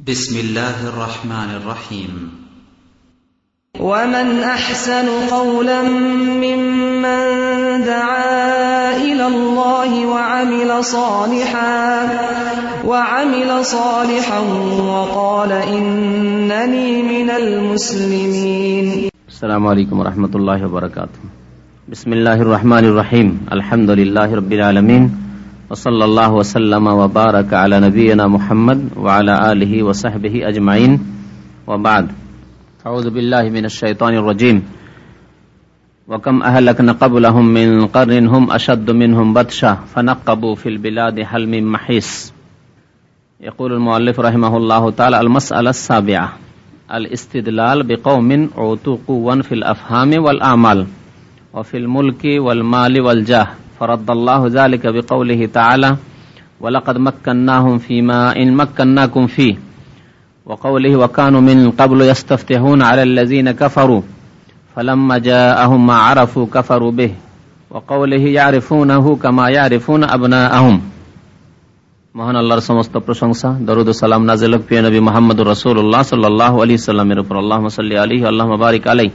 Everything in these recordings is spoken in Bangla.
بسم الله الرحمن الرحيم. ومن أحسن قولا ممن دعا إلى الله وعمل صالحا وعمل صالحا وقال إنني من المسلمين. السلام عليكم ورحمة الله وبركاته. بسم الله الرحمن الرحيم. الحمد لله رب العالمين. وصلى الله وسلم وبارك على نبينا محمد وعلى آله وصحبه أجمعين. وبعد. أعوذ بالله من الشيطان الرجيم. وكم أهلكنا قبلهم من قرن هم أشد منهم بطشا فنقبوا في البلاد هل من محيص. يقول المؤلف رحمه الله تعالى المسألة السابعة. الاستدلال بقوم عوتوا قوا في الأفهام والأعمال وفي الملك والمال والجاه. فرد الله ذلك بقوله تعالى ولقد مكناهم فيما إن مكناكم فيه وقوله وكانوا من قبل يستفتحون على الذين كفروا فلما جاءهم ما عرفوا كفروا به وقوله يعرفونه كما يعرفون أبناءهم মহান আল্লাহর সমস্ত প্রশংসা দরুদ সালাম নাজিল প্রিয় নবী মোহাম্মদ রসুল্লাহ সাল্লাহ আলী সাল্লামের উপর আল্লাহ সাল্লি আলী আল্লাহ বারিক আলাই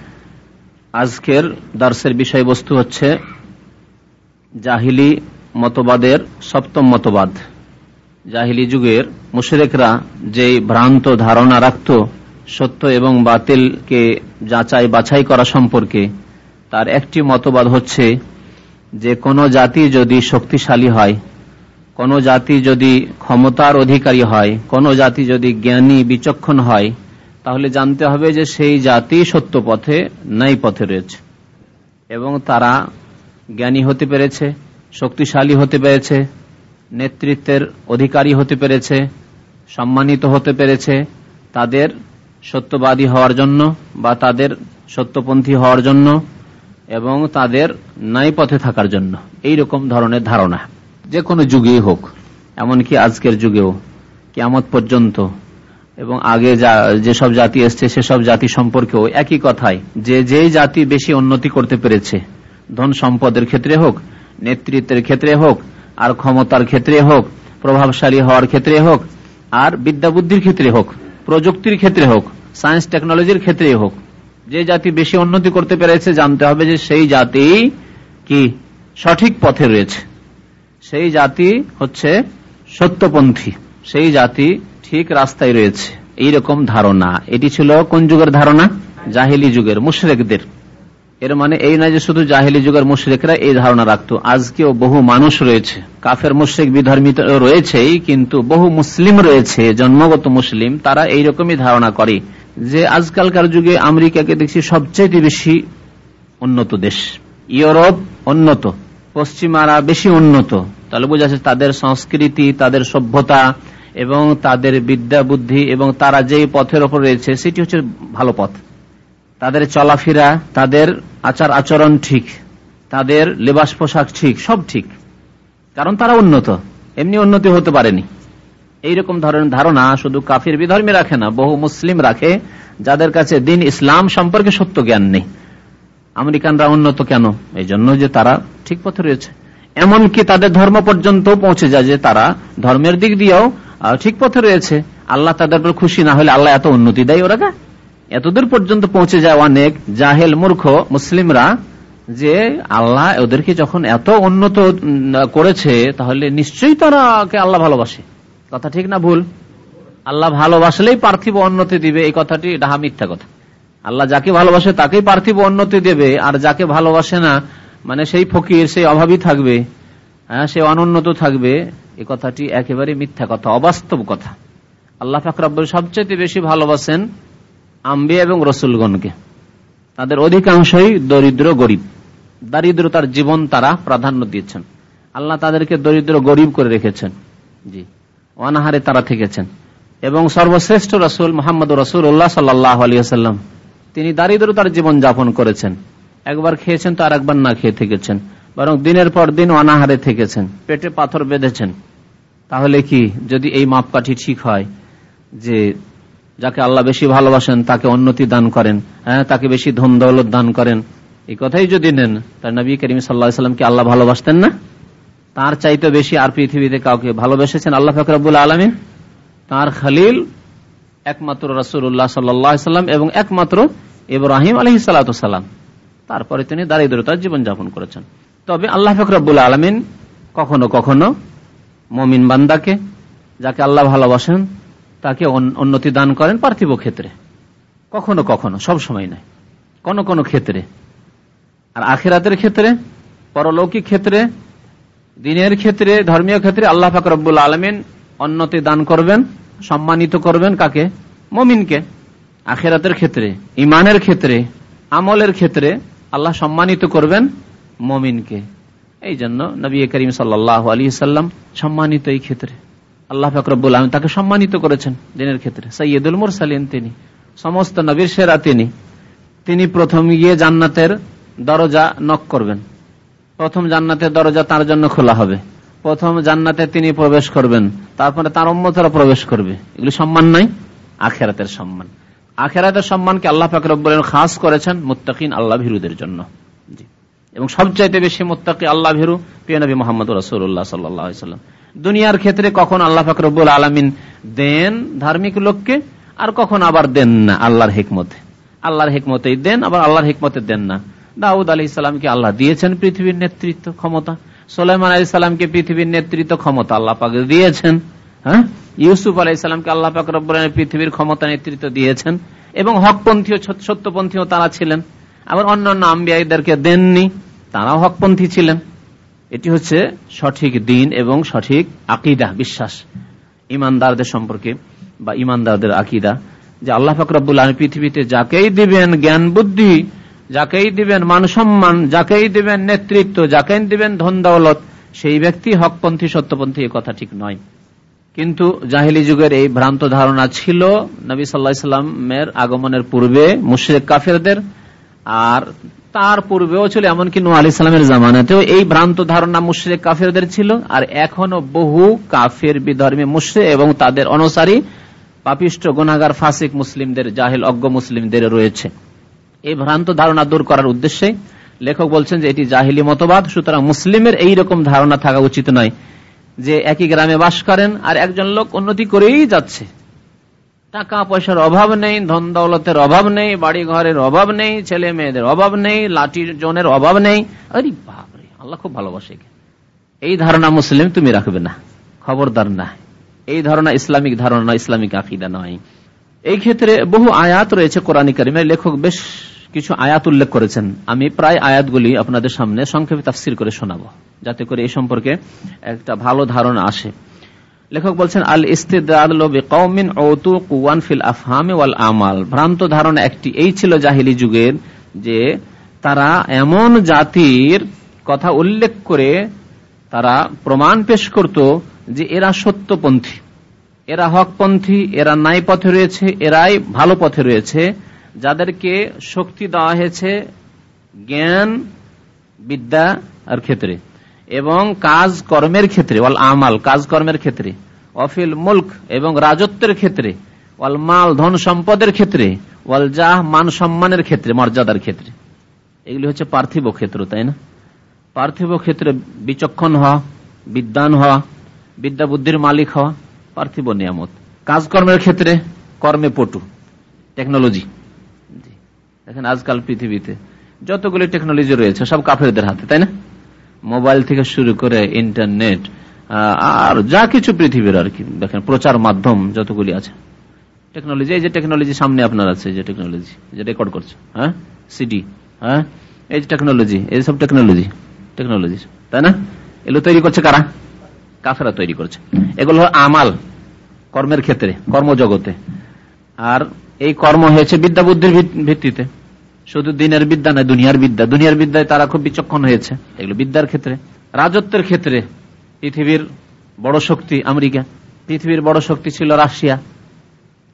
আজকের দার্সের বিষয়বস্তু হচ্ছে জাহিলি মতবাদের সপ্তম মতবাদ। জাহিলি যুগের মুশরেকরা যে ভ্রান্ত ধারণা রাখত সত্য এবং বাতিলকে যাচাই বাছাই করা সম্পর্কে, তার একটি মতবাদ হচ্ছে যে কোনো জাতি যদি শক্তিশালী হয়, কোন জাতি যদি ক্ষমতার অধিকারী হয়, কোন জাতি যদি জ্ঞানী বিচক্ষণ হয়, তাহলে জানতে হবে যে সেই জাতি সত্য পথে নাই পথে রয়েছে। এবং তারা জ্ঞানী হতে পেরেছে, শক্তিশালী হতে পেরেছে, নেতৃত্বের অধিকারী হতে পেরেছে, সম্মানিত হতে পেরেছে, তাদের সত্যবাদী হওয়ার জন্য বা তাদের সত্যপন্থী হওয়ার জন্য এবং তাদের পথে থাকার জন্য। এই রকম ধরনের ধারণা। যে কোনো যুগেই হোক, এমনকি আজকের যুগেও কেমত পর্যন্ত এবং আগে যা, যেসব জাতি এসছে, সেসব জাতি সম্পর্কেও একই কথাই, যে যে জাতি বেশি উন্নতি করতে পেরেছে ধন সম্পদের ক্ষেত্রে হোক, নেতৃত্বের ক্ষেত্রে হোক, আর ক্ষমতার ক্ষেত্রে হোক, প্রভাবশালী হওয়ার ক্ষেত্রে হোক, আর বিদ্যা ক্ষেত্রে হোক, প্রযুক্তির ক্ষেত্রে হোক, সায়েন্স টেকনোলজির ক্ষেত্রে হোক, যে জাতি বেশি উন্নতি করতে পেরেছে জানতে হবে যে সেই জাতি কি সঠিক পথে রয়েছে। সেই জাতি হচ্ছে সত্যপন্থী। সেই জাতি ঠিক রাস্তায় রয়েছে। এইরকম ধারণা। এটি ছিল কোন যুগের ধারণা? জাহিলি যুগের মুশরেকদের। এর মানে এই নয় যে শুধু জাহিলি যুগের মুশরেকরা এই ধারণা রাখত। আজকেও বহু মানুষ রয়েছে। কাফের, মুশ্রিক, বিধর্মিত রয়েছেই, কিন্তু বহু মুসলিম রয়েছে, জন্মগত মুসলিম, তারা এইরকমই ধারণা করে যে আজকালকার যুগে আমেরিকাকে দেখছি সবচেয়ে বেশি উন্নত দেশ। ইউরোপ উন্নত, পশ্চিমারা বেশি উন্নত। তাহলে বোঝা যাচ্ছে তাদের সংস্কৃতি, তাদের সভ্যতা এবং তাদের বিদ্যা বুদ্ধি এবং তারা যেই পথের ওপর রয়েছে, সেটি হচ্ছে ভালো পথ। তাদের চলাফেরা, তাদের আচার আচরণ ঠিক, তাদের লেবাস পোশাক ঠিক, সব ঠিক। কারণ তারা উন্নত। এমনি উন্নতি হতে পারেনি। এইরকম ধরনের ধারণা শুধু কাফির বিধর্মী রাখে না, বহু মুসলিম রাখে, যাদের কাছে দিন ইসলাম সম্পর্কে সত্য জ্ঞান নেই। আমেরিকানরা উন্নত কেন? এই জন্য যে তারা ঠিক পথে রয়েছে। এমনকি তাদের ধর্ম পর্যন্ত পৌঁছে যায় যে তারা ধর্মের দিক দিয়েও ঠিক পথে রয়েছে। আল্লাহ তাদের খুশি না হলে আল্লাহ এত উন্নতি দেয় ওরা এতদূর পর্যন্ত পৌঁছে যায় অনেক জাহেল মূর্খ মুসলিমরা যে আল্লাহ ওদেরকে যখন এত উন্নত করেছে, তাহলে নিশ্চয়ই তারাকে আল্লাহ ভালোবাসে। কথা ঠিক না ভুল? আল্লাহ ভালোবাসলেই পার্থিব উন্নতি দিবে, এই কথাটি ডাহা মিথ্যা কথা। আল্লাহ যাকে ভালোবাসে তাকেই পার্থিব উন্নতি দেবে, আর যাকে ভালোবাসে না মানে সেই ফকির, সেই অভাবী থাকবে হ্যাঁ সে অনুন্নত থাকবে, এ কথাটি একেবারে মিথ্যা কথা, অবাস্তব কথা। আল্লাহ ফাকরাব্বুল সবচেয়ে বেশি ভালোবাসেন আম্বি এবং রসুলগণকে। তাদের অধিকাংশই দরিদ্র গরিব। দারিদ্রতার জীবন তারা প্রাধান্য দিয়েছেন। আল্লাহ তাদেরকে দরিদ্র গরিব করে রেখেছেন। জি। অনাহারে তারা থেকেছেন। এবং সর্বশ্রেষ্ঠ রসুল মোহাম্মদ রসুল্লাহ সাল্লাহ আলিয়াল্লাম তিনি দারিদ্রতার জীবন যাপন করেছেন। একবার খেয়েছেন তো আর একবার না খেয়ে থেকেছেন। বরং দিনের পর দিন অনাহারে থেকেছেন, পেটে পাথর বেঁধেছেন। তাহলে কি যদি এই মাপকাঠি ঠিক হয় যে যাকে আল্লাহ বেশি ভালোবাসেন, তাকে উন্নতি দান করেন হ্যাঁ তাকে বেশি ধন দৌলত দান করেন। এই কথাই যদি নেন, তার নবী করিম সাল্লাহামকে আল্লাহ ভালোবাসতেন না? তার চাইতে বেশি আর পৃথিবীতে কাউকে ভালোবেসেছেন আল্লাহ ফকরাবুল আলমিন? তার খালিল একমাত্র রসুল্লাহ সাল্লাম এবং একমাত্র ইব্রাহিম আলহি সাল্লাম তারপরে তিনি দারিদ্রতার জীবনযাপন করেছেন। তবে আল্লাহ ফকরাবুল আলমিন কখনো কখনো মমিন বান্দাকে, যাকে আল্লাহ ভালোবাসেন তাকে উন্নতি দান করেন পার্থিব ক্ষেত্রে। কখনো কখনো, সব সময় নয়। কোন কোন ক্ষেত্রে। আর আখেরাতের ক্ষেত্রে, পরলৌকিক ক্ষেত্রে, দিনের ক্ষেত্রে, ধর্মীয় ক্ষেত্রে আল্লাহ ফাকরবুল আলমিন উন্নতি দান করবেন, সম্মানিত করবেন কাকে? মমিনকে। আখেরাতের ক্ষেত্রে ইমানের ক্ষেত্রে, আমলের ক্ষেত্রে আল্লাহ সম্মানিত করবেন মমিনকে। এই জন্য নবী করিম সাল্লাহ আলী সাল্লাম সম্মানিত এই ক্ষেত্রে। আল্লাহ ফাকরবুল আলম তাকে সম্মানিত করেছেন দিনের ক্ষেত্রে। সৈয়দুল মুরসালিন তিনি, সমস্ত নবীর সেরা তিনি। তিনি প্রথম গিয়ে জান্নাতের দরজা নক করবেন। প্রথম জান্নাতের দরজা তার জন্য খোলা হবে। প্রথম জান্নাতে তিনি প্রবেশ করবেন, তারপরে তার অম্মতরা প্রবেশ করবে। এগুলি সম্মান নাই, আখেরাতের সম্মান। আখেরাতের সম্মানকে আল্লাহ ফাকরবুল খাস করেছেন? মুত্তাকিন আল্লাহ ভিরুদের জন্য। এবং সবচাইতে বেশি মোত্তাকি আল্লাহ ভিরু পিয়া নবী মোহাম্মদ রসুল্লাহ সাল্লাম। দুনিয়ার ক্ষেত্রে কখন আল্লাহ ফাকরবুল আলমিন দেন ধার্মিক লোককে, আর কখন আবার দেন না আল্লাহর হেকমতে। আল্লাহর হেকমতেই দেন, আবার আল্লাহর হেকমতে দেন না। দাউদ আলি ইসলামকে আল্লাহ দিয়েছেন পৃথিবীর নেতৃত্ব ক্ষমতা। সোলাইমান আলি সাল্লামকে পৃথিবীর নেতৃত্ব ক্ষমতা আল্লাহ পাক দিয়েছেন হ্যাঁ? ইউসুফ আলাই ইসলামকে আল্লাহ রব্বরের পৃথিবীর ক্ষমতা নেতৃত্ব দিয়েছেন, এবং হকপন্থী ও সত্যপন্থীও তারা ছিলেন। আবার অন্যান্য আম্বিয়াদেরকে দেননি, তারাও হকপন্থী ছিলেন। এটি হচ্ছে সঠিক দিন এবং সঠিক আকিদা, বিশ্বাস। ইমানদারদের সম্পর্কে বা ইমানদারদের আকিদা যে আল্লাহ ফাকরাবুল আলম পৃথিবীতে যাকেই দিবেন জ্ঞান, বুদ্ধি, যাকেই দিবেন মান সম্মান, যাকেই দিবেন নেতৃত্ব, যাকেই দিবেন ধন দৌলত, সেই ব্যক্তি হকপন্থী, সত্যপন্থী এ কথা ঠিক নয়। কিন্তু জাহিলি যুগের এই ভ্রান্ত ধারণা ছিল নবী সাল্লা সাল্লামের আগমনের পূর্বে মুশ্রেক কাফেরদের, আর তার পূর্বেও ছিল, এমনকি নু আলি সাল্লামের জামানাতেও এই ভ্রান্ত ধারণা মুশ্রেক কাফেরদের ছিল, আর এখনও বহু কাফের বিধর্মী মুশ্রে এবং তাদের অনুসারী পাপিষ্ট গুনাগার ফাসিক মুসলিমদের, জাহিল অজ্ঞ মুসলিমদের রয়েছে। এই ভ্রান্ত ধারণা দূর করার উদ্দেশ্যে লেখক বলছেন যে এটি জাহিলি মতবাদ, সুতরাং মুসলিমের এই রকম ধারণা থাকা উচিত নয় যে একই গ্রামে বাস করেন আর একজন লোক উন্নতি করেই যাচ্ছে। টাকা পয়সার অভাব নেই ধন দৌলতের অভাব নেই বাড়ি ঘরের অভাব নেই ছেলে মেয়েদের অভাব নেই লাঠির জনের অভাব নেই। আরে বাপরে, আল্লাহ খুব ভালোবাসে এই ধারণা মুসলিম তুমি রাখবে না, খবরদার না। এই ধারণা ইসলামিক ধারণা ইসলামিক আকিদা নয়। এই ক্ষেত্রে বহু আয়াত রয়েছে কোরআন করিমের, লেখক বেশ কিছু আয়াত উল্লেখ করেছেন। আমি প্রায় আয়াতগুলি আপনাদের সামনে সংক্ষেপে তাফসির করে শোনাবো, যাতে করে এই সম্পর্কে একটা ভালো ধারণা আসে। লেখক বলছেন আল ফিল আফহামে ওয়াল আমাল। ভ্রান্ত ধারণা একটি এই ছিল জাহিলি যুগের যে তারা এমন জাতির কথা উল্লেখ করে তারা প্রমাণ পেশ করত যে এরা সত্যপন্থী। এরা হকপন্থী, এরা নাই পথে রয়েছে, এরাই ভালো পথে রয়েছে, যাদেরকে শক্তি দেওয়া হয়েছে জ্ঞান, বিদ্যা আর ক্ষেত্রে। এবং কাজ কর্মের ক্ষেত্রে, ওয়াল আমাল, কাজ কর্মের ক্ষেত্রে, অফিল মুল্ক এবং রাজত্বের ক্ষেত্রে, ওয়াল মাল, ধন সম্পদের ক্ষেত্রে, ওয়াল জাহ মান সম্মানের ক্ষেত্রে, মর্যাদার ক্ষেত্রে। এগুলি হচ্ছে পার্থিব ক্ষেত্র, তাই না? পার্থিব ক্ষেত্রে বিচক্ষণ হওয়া বিদ্যান হওয়া, বিদ্যা বুদ্ধির মালিক হওয়া, পার্থিব নিয়ামত। কাজকর্মের ক্ষেত্রে কর্মে পটু, টেকনোলজি। দেখেন আজকাল পৃথিবীতে যতগুলি টেকনোলজি রয়েছে, সব কাফেরদের হাতে, তাই না? মোবাইল থেকে শুরু করে ইন্টারনেট আর যা কিছু পৃথিবীর আর কি। দেখেন, প্রচার মাধ্যম যতগুলি আছে। টেকনোলজি, এই যে টেকনোলজি সামনে আপনার আছে, যে টেকনোলজি, যে রেকর্ড করছে হ্যাঁ? সিডি হ্যাঁ? এই যে টেকনোলজি, এই সব টেকনোলজি টেকনোলজি, তাই না? এগুলো তৈরি করছে কারা? কাফেরা তৈরি করছে। এগুলো আমাল, কর্মের ক্ষেত্রে, কর্মজগতে। আর এই কর্ম হয়েছে বিদ্যা বুদ্ধির ভিত্তিতে। শুধু দিনের বিদ্যা নয়, দুনিয়ার বিদ্যা। দুনিয়ার বিদ্যায় তারা খুব বিচক্ষণ হয়েছে। এগুলো বিদ্যার ক্ষেত্রে। রাজত্বের ক্ষেত্রে পৃথিবীর বড় শক্তি আমেরিকা, পৃথিবীর বড় শক্তি ছিল রাশিয়া,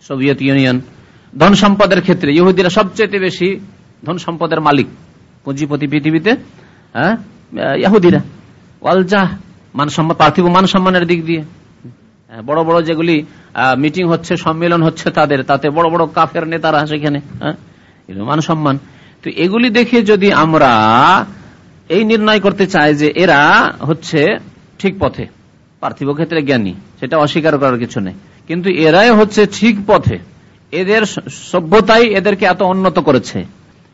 সোভিয়েত ইউনিয়ন। ধন সম্পদের ক্ষেত্রে ইহুদিরা সবচেয়ে বেশি ধন সম্পদের মালিক, পুঁজিপতি পৃথিবীতে হ্যাঁ? ইহুদিরা ওয়ালজাহ, মান সম্মান, পার্থিব মান সম্মানের দিক দিয়ে। বড় বড় যেগুলি মিটিং হচ্ছে, সম্মেলন হচ্ছে তাদের, তাতে বড় বড় কাফের নেতারা সেখানে হ্যাঁ? মান সম্মান তো এগুলি দেখে যদি আমরা এই নির্ণয় করতে চাই যে এরা হচ্ছে ঠিক পথে, পার্থিব ক্ষেত্রে জ্ঞানী, সেটা অস্বীকার করার কিছু নেই। কিন্তু এরাই হচ্ছে ঠিক পথে। এদের সভ্যতাই এদেরকে এত উন্নত করেছে।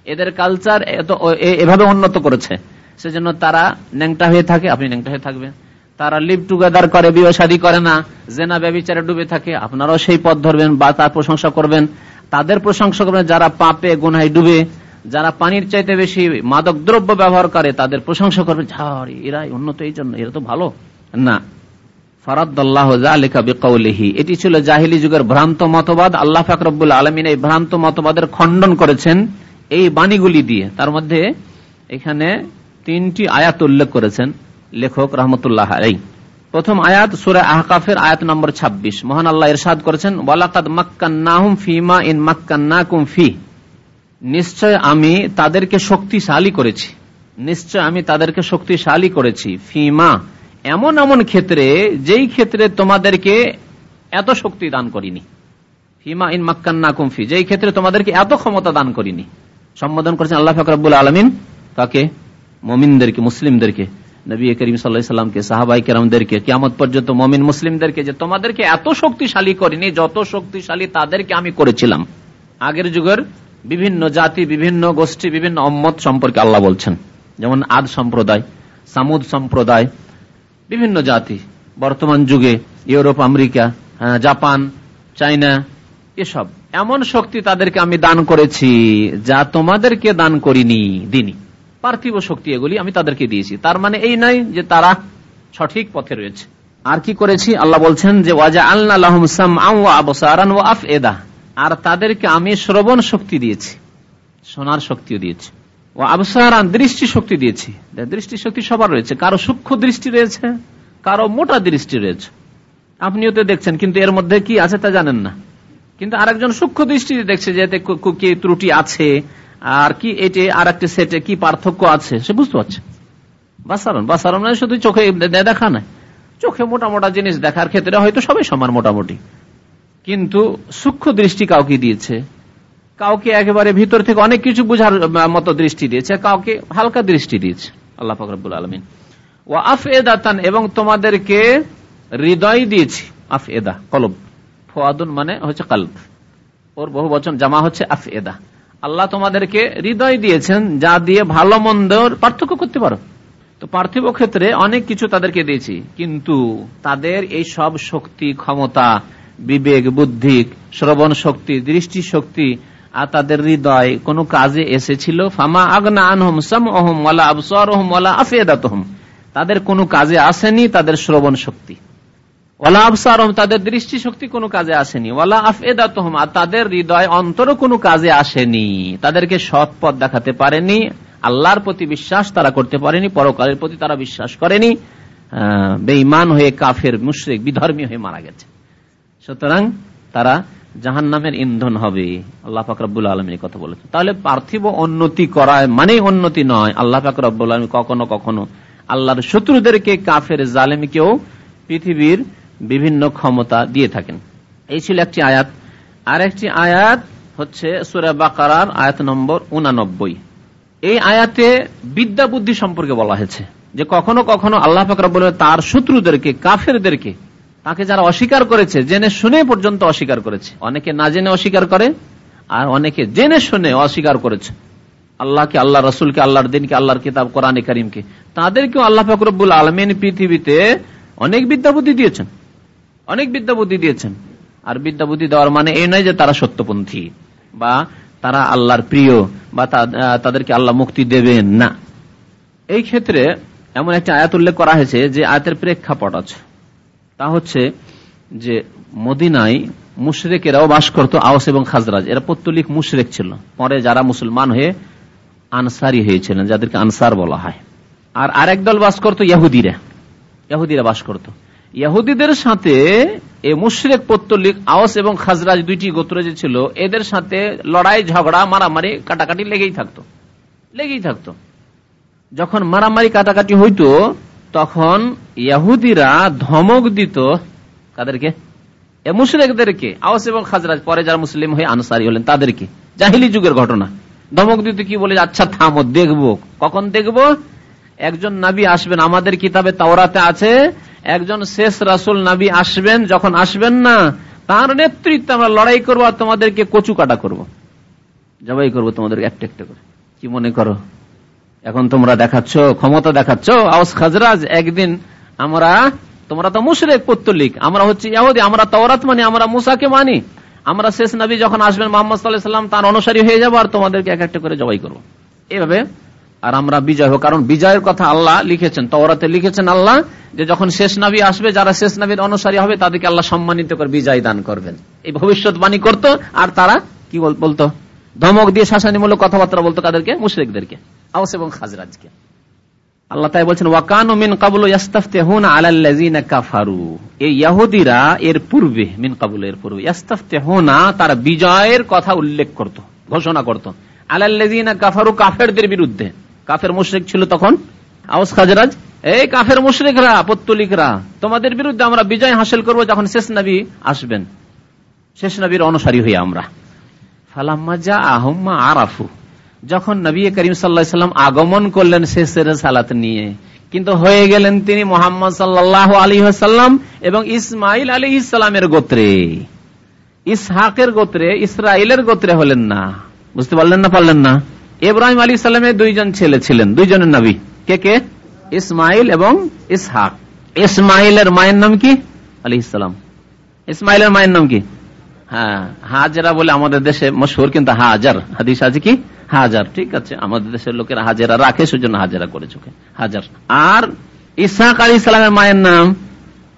এদের কালচার এত এভাবে উন্নত করেছে। সেজন্য তারা ন্যাংটা হয়ে থাকে, আপনি ন্যাংটা হয়ে থাকবেন। তারা লিভ টুগেদার করে, বিয়ে শাদী করে না। জেনা ব্যবচারে ডুবে থাকে। আপনারাও সেই পথ ধরবেন, বা তার প্রশংসা করবেন। তাদের প্রশংসা করবেন যারা পাপে গুনায় ডুবে, যারা পানির চাইতে বেশি মাদক দ্রব্য ব্যবহার করে, তাদের প্রশংসা করবে ঝাড় এরাই উন্নত এই জন্য, এরা তো ভালো। না। এটি ছিল জাহিলি যুগের ভ্রান্ত মতবাদ। আল্লাহ ফাকরবুল আলমিন এই ভ্রান্ত মতবাদের খণ্ডন করেছেন এই বাণীগুলি দিয়ে। তার মধ্যে এখানে তিনটি আয়াত উল্লেখ করেছেন লেখক রহমতুল্লাহ আলাই প্রথম আয়াত সুরে আহকাফের আয়াত নম্বর ২৬ মহান আল্লাহ ইরশাদ করেছেন, ওয়ালাকাদ মাক্কান্নাহুম ফিমা ইন মাক্কান্নাকুম ফি নিশ্চয় আমি তাদেরকে শক্তিশালী করেছি। নিশ্চয় আমি তাদেরকে শক্তিশালী করেছি। ফিমা, এমন এমন ক্ষেত্রে যেই ক্ষেত্রে তোমাদেরকে এত শক্তি দান করিনি। ফিমা ইন মাক্কান্না কুমফি যেই ক্ষেত্রে তোমাদেরকে এত ক্ষমতা দান করিনি। সম্বোধন করেছেন আল্লাহ ফকরাবুল আলমিন, কাকে? মমিনদেরকে, মুসলিমদেরকে। নবী করিম সাল্লাহামকে সাহাবাই কেরামদেরকে, কিয়ামত পর্যন্ত মমিন মুসলিমদেরকে যে তোমাদেরকে এত শক্তিশালী করিনি, যত শক্তিশালী তাদেরকে আমি করেছিলাম। আগের যুগের বিভিন্ন জাতি, বিভিন্ন গোষ্ঠী, বিভিন্ন অম্মত সম্পর্কে আল্লাহ বলছেন। যেমন আদ সম্প্রদায়, সামুদ সম্প্রদায়, বিভিন্ন জাতি, বর্তমান যুগে ইউরোপ, আমেরিকা জাপান চাইনা এসব। এমন শক্তি তাদেরকে আমি দান করেছি যা তোমাদেরকে দান করিনি দিনই পার্থিব শক্তি এগুলি আমি তাদেরকে দিয়েছি। তার মানে এই নয় যে তারা সঠিক পথে রয়েছে। আর কি করেছি? আল্লাহ বলছেন যে ওয়াজা আল্লাহ আফ এদা আর তাদেরকে আমি শ্রবণ শক্তি দিয়েছি সোনার শক্তিও দিয়েছি। ও আবসারান, দৃষ্টি শক্তি দিয়েছি। দৃষ্টি শক্তি সবার রয়েছে। কারও সূক্ষ্ম দৃষ্টি রয়েছে, কারও মোটা দৃষ্টি রয়েছে। আপনিও তো দেখছেন, কিন্তু এর মধ্যে কি আছে তা জানেন না। কিন্তু আরেকজন সূক্ষ্ম দৃষ্টি দেখছে যে কি ত্রুটি আছে আর কি এটি আর একটি সেটে কি পার্থক্য আছে, সে বুঝতে পারছে। বাসারণ বাসারণ মানে শুধু চোখে দেখা নাই চোখে মোটা মোটা জিনিস দেখার ক্ষেত্রে হয়তো সবাই সমান মোটামুটি। কিন্তু সূক্ষ্ম দৃষ্টি কাউকে দিয়েছে, কাউকে একেবারে ভিতর থেকে অনেক কিছু বুঝার মতো দৃষ্টি দিয়েছে, কাউকে হালকা দৃষ্টি দিয়েছে। আল্লাহ ফকরবুল আলমিন। ও আফ এদাতান এবং তোমাদেরকে হৃদয় দিয়েছি। আফ এদা কলব। ফোয়াদুন মানে হচ্ছে কাল্ব। ওর বহু বচন, জামা হচ্ছে আফ এদা আল্লাহ তোমাদেরকে হৃদয় দিয়েছেন, যা দিয়ে ভালো মন্দ পার্থক্য করতে পারো। তো পার্থিব ক্ষেত্রে অনেক কিছু তাদেরকে দিয়েছি, কিন্তু তাদের এই সব শক্তি, ক্ষমতা, বিবেক, বুদ্ধি, শ্রবণ শক্তি, দৃষ্টি শক্তি, আর তাদের হৃদয় কোন কাজে এসেছিল। ফামা আগনা আনহম সাম ওহম ওয়ালা আবসর ওহম ওয়ালা আফেদাত তাদের কোনো কাজে আসেনি তাদের শ্রবণ শক্তি। ওয়ালা আবসার তাদের দৃষ্টি শক্তি কোনো কাজে আসেনি। ওয়ালা আফেদাত আর তাদের হৃদয় অন্তরও কোনো কাজে আসেনি। তাদেরকে সৎ পথ দেখাতে পারেনি। আল্লাহর প্রতি বিশ্বাস তারা করতে পারেনি, পরকালের প্রতি তারা বিশ্বাস করেনি। বেঈমান হয়ে কাফের, মুশ্রিক, বিধর্মী হয়ে মারা গেছে। সুতরাং তারা জাহান নামের ইন্ধন হবে। আল্লাহ ফাকরাবুল আলমীর কথা বলেছে তাহলে পার্থিব উন্নতি করায় মানে উন্নতি নয়। আল্লাহ ফাকরাবুল আলমী কখনো কখনো আল্লাহর শত্রুদেরকে, কাফের জালেমকেও পৃথিবীর বিভিন্ন ক্ষমতা দিয়ে থাকেন। এই ছিল একটি আয়াত। আর একটি আয়াত হচ্ছে সুরা বাকার আয়াত নম্বর উনানব্বই। এই আয়াতে বিদ্যা বুদ্ধি সম্পর্কে বলা হয়েছে যে কখনো কখনো আল্লাহ ফাকরাবুল তার শত্রুদেরকে, কাফেরদেরকে, তাকে যারা অস্বীকার করেছে, জেনে শুনে পর্যন্ত অস্বীকার করেছে। অনেকে না জেনে অস্বীকার করে, আর অনেকে জেনে শুনে অস্বীকার করেছে। আল্লাহকে আল্লাহ রসুলকে, আল্লাহর দিনকে, আল্লাহর কিতাব, কোরআন করিমকে। তাদেরকেও আল্লাহ ফকরবুল আলমিন পৃথিবীতে অনেক বিদ্যা বুদ্ধি দিয়েছেন। অনেক বিদ্যা বুদ্ধি দিয়েছেন। আর বিদ্যা বুদ্ধি দেওয়ার মানে এই নয় যে তারা সত্যপন্থী বা তারা আল্লাহর প্রিয় বা তাদেরকে আল্লাহ মুক্তি দেবেন না। এই ক্ষেত্রে এমন একটা আয়াত উল্লেখ করা হয়েছে যে আয়াতের প্রেক্ষাপট আছে। তা হচ্ছে যে মদিনায় মুশরেকেরাও বাস করত আওস এবং খাজরাজ। এরা পত্তলিক মুশরেক ছিল। পরে যারা মুসলমান হয়ে আনসারি হয়েছিলেন, যাদেরকে আনসার বলা হয়। আর আরেক দল বাস করত ইয়াহুদিরা। ইয়াহুদিরা বাস করত। ইয়াহুদিদের সাথে এ মুশরেক, পত্তলিক, আওস এবং খাজরাজ দুইটি গোত্র যে ছিল, এদের সাথে লড়াই, ঝগড়া, মারামারি, কাটাকাটি লেগেই থাকতো। লেগেই থাকতো। যখন মারামারি, কাটাকাটি হইতো, তখন ইয়াহুদিরা ধমক দিত কাদেরকে? মুশরেকদেরকে, আওস এবং খাজরাজ, পরে যারা মুসলিম হয়ে আনসারি হলেন, তাদেরকে। জাহিলি যুগের ঘটনা। ধমক দিতে কি বলে আচ্ছা থামো, দেখব। কখন দেখব? একজন নাবি আসবেন, আমাদের কিতাবে তাওরাতে আছে একজন শেষ রাসুল নাবি আসবেন, যখন আসবেন না, তার নেতৃত্বে আমরা লড়াই করব আর তোমাদেরকে কচু কাটা করব। জবাই করব তোমাদেরকে একটা একটা করে। কি মনে করো? এখন তোমরা দেখাচ্ছ, ক্ষমতা দেখাচ্ছ আওস খাজরাজ, একদিন আমরা, তোমরা তো মুশরেক পত্তলিক, আমরা হচ্ছে ইয়াহুদি, আমরা তওরাত মানি, আমরা মুসাকে মানি। আমরা শেষ নবী যখন আসবেন মোহাম্মদ তার অনুসারী হয়ে যাব আর তোমাদেরকে এক একটা করে জবাই করব। এভাবে, আর আমরা বিজয় হোক কারণ বিজয়ের কথা আল্লাহ লিখেছেন, তওরাতে লিখেছেন আল্লাহ যে যখন শেষ নবী আসবে, যারা শেষ নবীর অনুসারী হবে, তাদেরকে আল্লাহ সম্মানিত করে বিজয় দান করবেন। এই ভবিষ্যৎবাণী করত, আর তারা কি বলতো? ধমক দিয়ে শাসানিমূলক কথাবার্তা বলতো কাদেরকে মুশরিকদেরকে, আওস এবং খাজরাজকে। আল্লাহ তাই বলছেন, ওয়াকান মিন কাবুল আলাল্লাযিনা কাফারু। এই ইহুদিরা এর পূর্বে, মিন কাবুল এর পূর্বে তার বিজয়ের কথা উল্লেখ করত, ঘোষণা করত। আলাল্লাযিনা কাফারু কাফেরদের বিরুদ্ধে। কাফের মুশরিক ছিল তখন আউস খাজরাজ এই কাফের মুশরিকরা, পত্তলিকরা, তোমাদের বিরুদ্ধে আমরা বিজয় হাসিল করব যখন শেষ নবী আসবেন। শেষ নবীর অনুসারী হই আমরা। ফালাম্মা যা আহম্মা আরাফু। যখন নবী করিম আগমন করলেন শেষের সালাত নিয়ে, কিন্তু হয়ে গেলেন তিনি মোহাম্মদ সাল্লাহ আলী সাল্লাম এবং ইসমাইল আলী ইসলামের গোত্রে। ইসহাকের গোত্রে ইসরায়েলের গোত্রে হলেন না। বুঝতে পারলেন না পারলেন না? ইব্রাহিম আলী সাল্লামের দুইজন ছেলে ছিলেন, দুইজনের নবী। কে কে? ইসমাইল এবং ইসহাক। ইসমাইলের মায়ের নাম কি? আলী ইসলাম ইসমাইলের মায়ের নাম কি? হ্যাঁ হাজারা বলে আমাদের দেশে মশহুর কিন্তু হাজার। হাদিস আছে কি? হাজার। ঠিক আছে, আমাদের দেশের লোকেরা হাজারা রাখে, সেজন্য হাজারা করে চোখে। হাজার। আর ইসাক আলী ইসলামের মায়ের নাম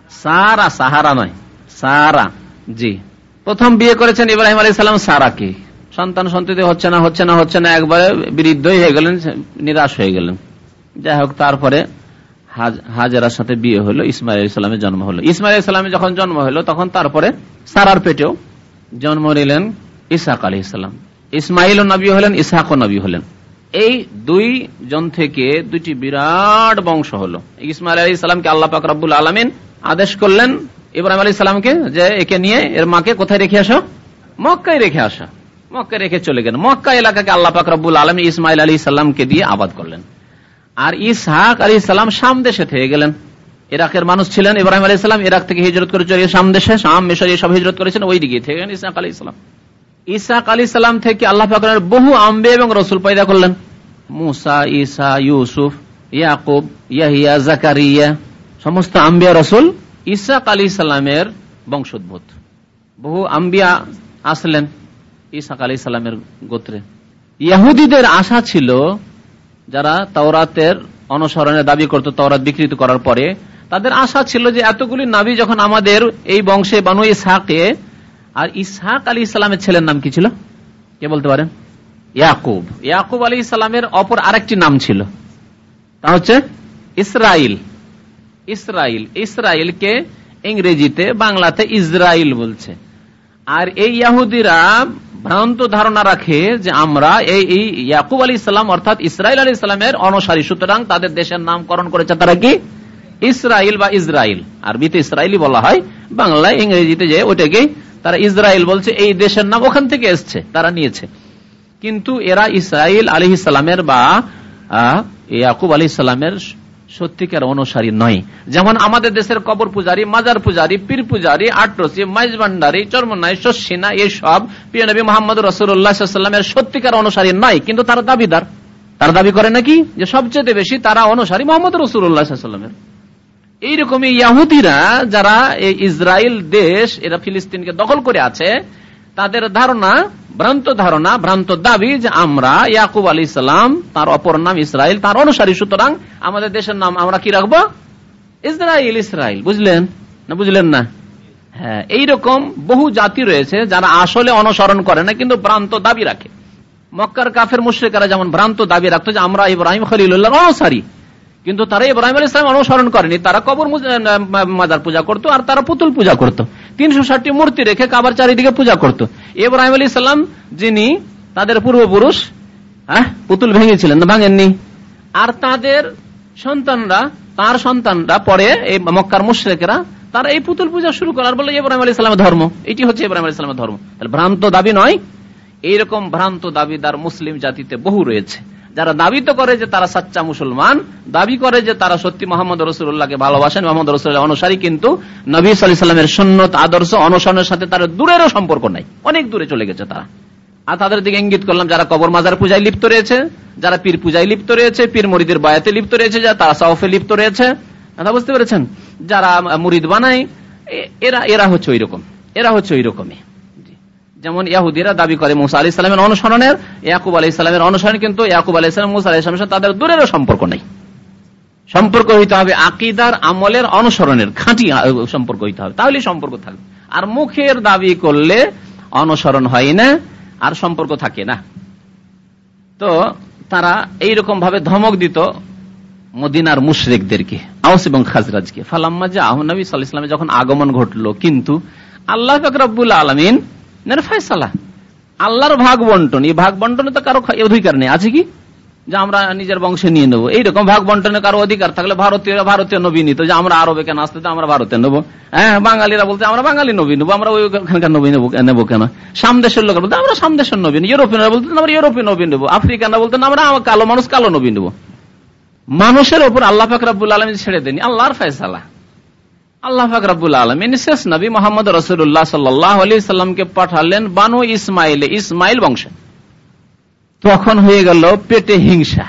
সারা, সাহারা নয়। সারা। জি। প্রথম বিয়ে করেছেন ইব্রাহিম আলী সালাম সারাকে। সন্তান সন্ততি হচ্ছে না হচ্ছে না হচ্ছে না, একবারে বৃদ্ধই হয়ে গেলেন, নিরাশ হয়ে গেলেন। যাই হোক তারপরে হাজ- হাজেরার সাথে বিয়ে হলো, ইসমাইল ইসলামের জন্ম হলো। ইসমাইল ইসলামের যখন জন্ম হলো, তখন তারপরে সারার পেটেও জন্ম নিলেন ইসাক আলী ইসলাম ইসমাইল নবী হলেন ইসাহাক নবী হলেন। এই দুই জন থেকে দুইটি বিরাট বংশ হলো। ইসমাইল আলী ইসলামকে আল্লাহ পাক রব্বুল আলমিন আদেশ করলেন ইব্রাহিম আলী ইসলামকে যে, একে নিয়ে, এর মাকে কোথায় রেখে আসো? মক্কায় রেখে আসা। মক্কায় রেখে চলে গেলেন। মক্কা এলাকাকে আল্লাহ পাক রব্বুল আলমী ইসমাইল আলী ইসলামকে দিয়ে আবাদ করলেন। আর ইসহাক আলী ইসলাম শাম দেশে থেকে গেলেন। ইরাকের মানুষ ছিলেন ইব্রাহিম আলী ইসলাম ইরাক থেকে হিজরত করে চলে শাম দেশে, শাম মিশর সব হিজরত করেছেন, ওই দিকে থেকে গেলেন ইসহাক আলী ইসলাম ইসাক আলী সালাম থেকে আল্লাহ পাকের বহু আম্বে এবং রসুল পয়দা করলেন। মুসা ইসা ইউসুফ, ইয়াকুব, ইয়াহিয়া, জাকারিয়া, সমস্ত আম্বিয়া রসুল ইসাক আলী সালামের বংশোদ্ভূত। বহু আম্বিয়া আসলেন ইসাক আলী সালামের গোত্রে। ইয়াহুদিদের আশা ছিল যারা তাওরাতের অনুসরণের দাবি করত, তাওরাত বিকৃত করার পরে, তাদের আশা ছিল যে এতগুলি নাবি যখন আমাদের এই বংশে বানু ইসহাকে, আর ইসহাক আলী ইসলামের ছেলের নাম কি ছিল? কে বলতে পারেন? ইয়াকুব। ইয়াকুব আলী ইসলামের অপর আরেকটি নাম ছিল। তা হচ্ছে ইসরাইল। ইসরাইল। ইসরাইলকে ইংরেজিতে বাংলাতে ইসরাইল বলছে। আর এই ইয়াহুদিরা ভ্রান্ত ধারণা রাখে যে আমরা এই ইয়াকুব আলী ইসলাম অর্থাৎ ইসরায়েল আলী ইসলামের অনুসারী। সুতরাং তাদের দেশের নামকরণ করেছে তারা কি? ইসরায়েল বা ইসরায়েল আরবিতে ইসরায়েলি বলা হয়, বাংলায় ইংরেজিতে যে ওইটাকে তারা ইসরায়েল বলছে, এই দেশের নাম ওখান থেকে এসছে, তারা নিয়েছে। কিন্তু এরা ইসরায়েল আলী ইসলামের বা ইয়াকুব আলী ইসলামের সত্যিকার অনুসারী নয়। যেমন আমাদের দেশের কবর পূজারী, মাজার পূজারী, পীর পূজারী, আটরসি, মাইজ ভান্ডারী, চর্মনাই শস্যিনা এইসব প্রিয় নবী মোহাম্মদ রসুল্লাহামের সত্যিকার অনুসারী নয়, কিন্তু তারা দাবিদার। তারা দাবি করে নাকি যে সবচেয়ে বেশি তারা অনুসারী মোহাম্মদ রসুল্লাহামের এইরকমই ইয়াহুদিরা যারা ইসরায়েল দেশ, এরা ফিলিস্তিনকে দখল করে আছে, তাদের ধারণা ভ্রান্ত ধারণা, ভ্রান্ত দাবি যে আমরা ইয়াকুব আলী ইসলাম তার অপর নাম ইসরায়েল তার অনুসারী। সুতরাং আমাদের দেশের নাম আমরা কি রাখব? ইসরায়েল ইসরায়েল বুঝলেন? না বুঝলেন না? হ্যাঁ এইরকম বহু জাতি রয়েছে যারা আসলে অনুসরণ করে না, কিন্তু ভ্রান্ত দাবি রাখে। মক্কার কাফের মুশ্রিকারা যেমন ভ্রান্ত দাবি রাখতো যে আমরা ইব্রাহিম খলিল্লাহ অনুসারী। কিন্তু তারা ইব্রাহিম আলী ইসলাম অনুসরণ করেনি। তারা কবর মুজ- মাজার পূজা করত আর তারা পুতুল পূজা করত। তিনশো ষাটটি মূর্তি রেখে কাবার চারিদিকে পূজা করত। ইব্রাহিম আলী ইসলাম যিনি তাদের পূর্বপুরুষ হ্যাঁ পুতুল ভেঙেছিলেন ভাঙেননি। আর তাদের সন্তানরা, তার সন্তানরা পরে এই মক্কার মুশ্রেকেরা, তারা এই পুতুল পূজা শুরু করার বলে ইব্রাহিম আলী ইসলামের ধর্ম। এটি হচ্ছে ইব্রাহিম আলী ইসলামের ধর্ম। ভ্রান্ত দাবি নয়, এইরকম ভ্রান্ত দাবিদার মুসলিম জাতিতে বহু রয়েছে। যারা দাবি তো করে যে তারা সাচ্চা মুসলমান, দাবি করে যে তারা সত্যি মোহাম্মদ রসুল্লাহকে ভালোবাসেন, মোহাম্মদ রসুল্লাহ অনুসারী কিন্তু নবী সাল্লামের সন্ন্যত আদর্শ, অনুসরণের সাথে তার দূরেরও সম্পর্ক নাই। অনেক দূরে চলে গেছে তারা। আর তাদের দিকে ইঙ্গিত করলাম, যারা কবর মাজার পূজায় লিপ্ত রয়েছে, যারা পীর পূজায় লিপ্ত রয়েছে, পীর মরিদের বায়াতে লিপ্ত রয়েছে, যারা তারা সাউফে লিপ্ত রয়েছে, কথা বুঝতে পেরেছেন? যারা মুরিদ বানায় এরা এরা হচ্ছে ওই রকম। এরা হচ্ছে ওই রকমই। যেমন ইয়াহুদিরা দাবি করে মুসা আলি ইসলামের অনুসরণের, ইয়াকুব আলি ইসলামের অনুসরণ কিন্তু ইয়াকুব আলি ইসলাম মুসা আলি ইসলামের তাদের দূরেরও সম্পর্ক নেই। সম্পর্ক হইতে হবে আকিদার আমলের অনুসরণের, খাঁটি সম্পর্ক হইতে হবে। তাহলে সম্পর্ক থাকবে। আর মুখের দাবি করলে অনুসরণ হয় না, আর সম্পর্ক থাকে না। তো তারা এইরকম ভাবে ধমক দিত মদিনার মুশরেকদেরকে আউস এবং খাজরাজকে। ফালাম্মা যে আহ নবী সাল্লামে যখন আগমন ঘটলো, কিন্তু আল্লাহ ফকরাবুল আলমিন ফয়সালা। আল্লাহর ভাগ বন্টন এই ভাগ বন্টনে তো কারও অধিকার নেই। আছে কি? যে আমরা নিজের বংশে নিয়ে নেব। এইরকম ভাগ বন্টনে কারও অধিকার থাকলে ভারতীয় ভারতীয় নবী নিত। যে আমরা আরবে কেন আসতে আমরা ভারতে নেব। হ্যাঁ বাঙালিরা বলতে আমরা বাঙালি নবী নেব। আমরা ওইখানকার নবী নেব নেব কেন? সামদেশের লোকের বলতে আমরা সামদেশের নবী ইউরোপিয়ানরা বলতে আমরা ইউরোপীয় নবী নেব। আফ্রিকানরা বলতে আমরা কালো মানুষ, কালো নবী নেব। মানুষের ওপর আল্লাহ ফাকরাবুল আলম ছেড়ে দেনি আল্লাহর ফয়সালা। আল্লাহ ফাকরাবুল আলমিন শেষ নবী মোহাম্মদ রসুল্লাহ সাল্লামকে পাঠালেন বানু ইসমাইল ইসমাইল বংশে। তখন হয়ে গেল পেটে হিংসা।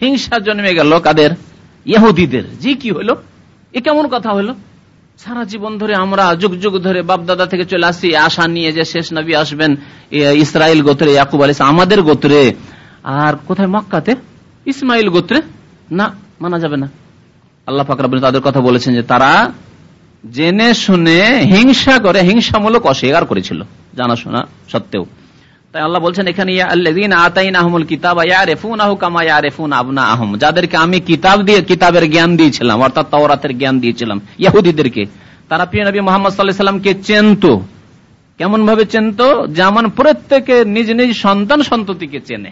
হিংসা জন্মে গেল কাদের? ইহুদিদের। জি কি হলো? এ কেমন কথা হলো? সারা জীবন ধরে আমরা যুগ যুগ ধরে বাপদাদা থেকে চলে আসছি আশা নিয়ে যে শেষ নবী আসবেন ইসরায়েল গোত্রে, ইয়াকুব আলিস আমাদের গোত্রে। আর কোথায়? মক্কাতে? ইসমাইল গোত্রে? না, মানা যাবে না। আল্লাহ ফাকরাব তাদের কথা বলেছেন যে তারা জেনে শুনে হিংসা করে, হিংসামূলক অস্বীকার করেছিল, জানাশোনা সত্ত্বেও। তাই আল্লাহ বলছেন, এখানে আহম যাদেরকে আমি কিতাব দিয়ে, কিতাবের জ্ঞান দিয়েছিলাম, অর্থাৎ তাওরাতের জ্ঞান দিয়েছিলাম ইয়াহুদিদেরকে তারা প্রিয় নবী মোহাম্মদ সাল্লাহ সাল্লামকে চেনত। কেমন ভাবে চেনত? যেমন প্রত্যেকে নিজ নিজ সন্তান সন্ততিকে চেনে।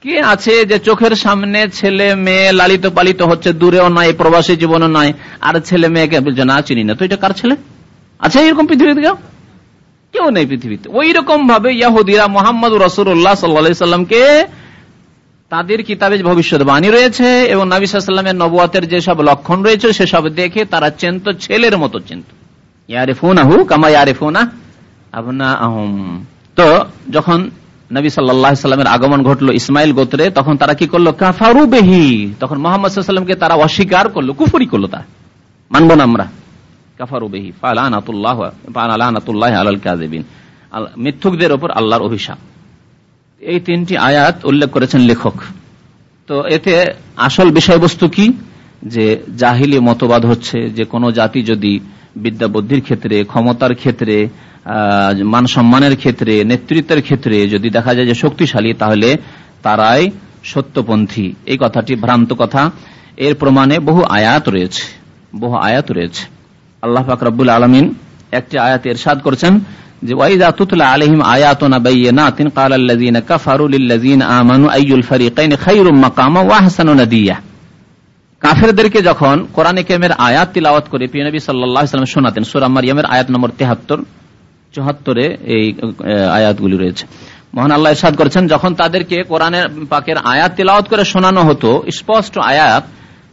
কে আছে যে চোখের সামনে ছেলে মেয়ে লালিত পালিত হচ্ছে? দূরেও নাই, প্রবাসী জীবনও নাই, আর ছেলে মেয়েকে বলছে না চিনি না। তো এটা কার ছেলে? আছে এরকম পৃথিবীতে কেউ? কেউ নেই পৃথিবীতে। ওই রকম ভাবে ইয়াহুদিরা মোহাম্মদ রসুল্লাহ সাল্লা সাল্লামকে তাদের কিতাবে ভবিষ্যৎবাণী রয়েছে এবং নাবিসাল্লামের নবাতের যেসব লক্ষণ রয়েছে, সেসব দেখে তারা চেন্ত, ছেলের মতো চিন্ত। ফোন আহু কামা আবনা আহম তো যখন নবী সাল্লামের আগমন ঘটলো ইসমাইল গোত্রে, তখন তারা কি করল? কাফারু বেহি। তখন মোহাম্মদ সাল্লামকে তারা অস্বীকার করল, কুফুরি করল তা। মানবো না আমরা। কাফারু বেহি। মিথ্যুকদের ওপর আল্লাহর অভিশাপ। এই তিনটি আয়াত উল্লেখ করেছেন লেখক। তো এতে আসল বিষয়বস্তু কি? যে জাহিলি মতবাদ হচ্ছে যে কোনো জাতি যদি বিদ্যা বুদ্ধির ক্ষেত্রে, ক্ষমতার ক্ষেত্রে মান সম্মানের ক্ষেত্রে, নেতৃত্বের ক্ষেত্রে যদি দেখা যায় যে শক্তিশালী, তাহলে তারাই সত্যপন্থী। এই কথাটি ভ্রান্ত কথা। এর প্রমাণে বহু আয়াত রয়েছে। বহু আয়াত রয়েছে। আল্লাহ ফাকরাবুল আলমিন একটি আয়াত এরশাদ করছেন যে ওয়াইদা তুতলা আলহিম আয়াতনা বাইয়িনাতিন ক্বালা আল্লাযীনা কাফারু লিল্লাযীনা আমানু, আইয়ুল ফারিকাইনি খায়রুম মাকামা ওয়া আহসানু নাদিয়া। কাফেরদেরকে যখন কোরআনে কেমের আয়াত তিলাওয়াত করে প্রিয় নবী ওয়াসাল্লাম শোনাতেন, সূরা মারইয়ামের আয়াত নম্বর 73 চুহাত্তরে এই আয়াতগুলি রয়েছে। মহান আল্লাহ ইরশাদ করেছেন, যখন তাদেরকে কোরআনের পাকের আয়াত তিলাওয়াত করে শোনানো হতো, স্পষ্ট আয়াত,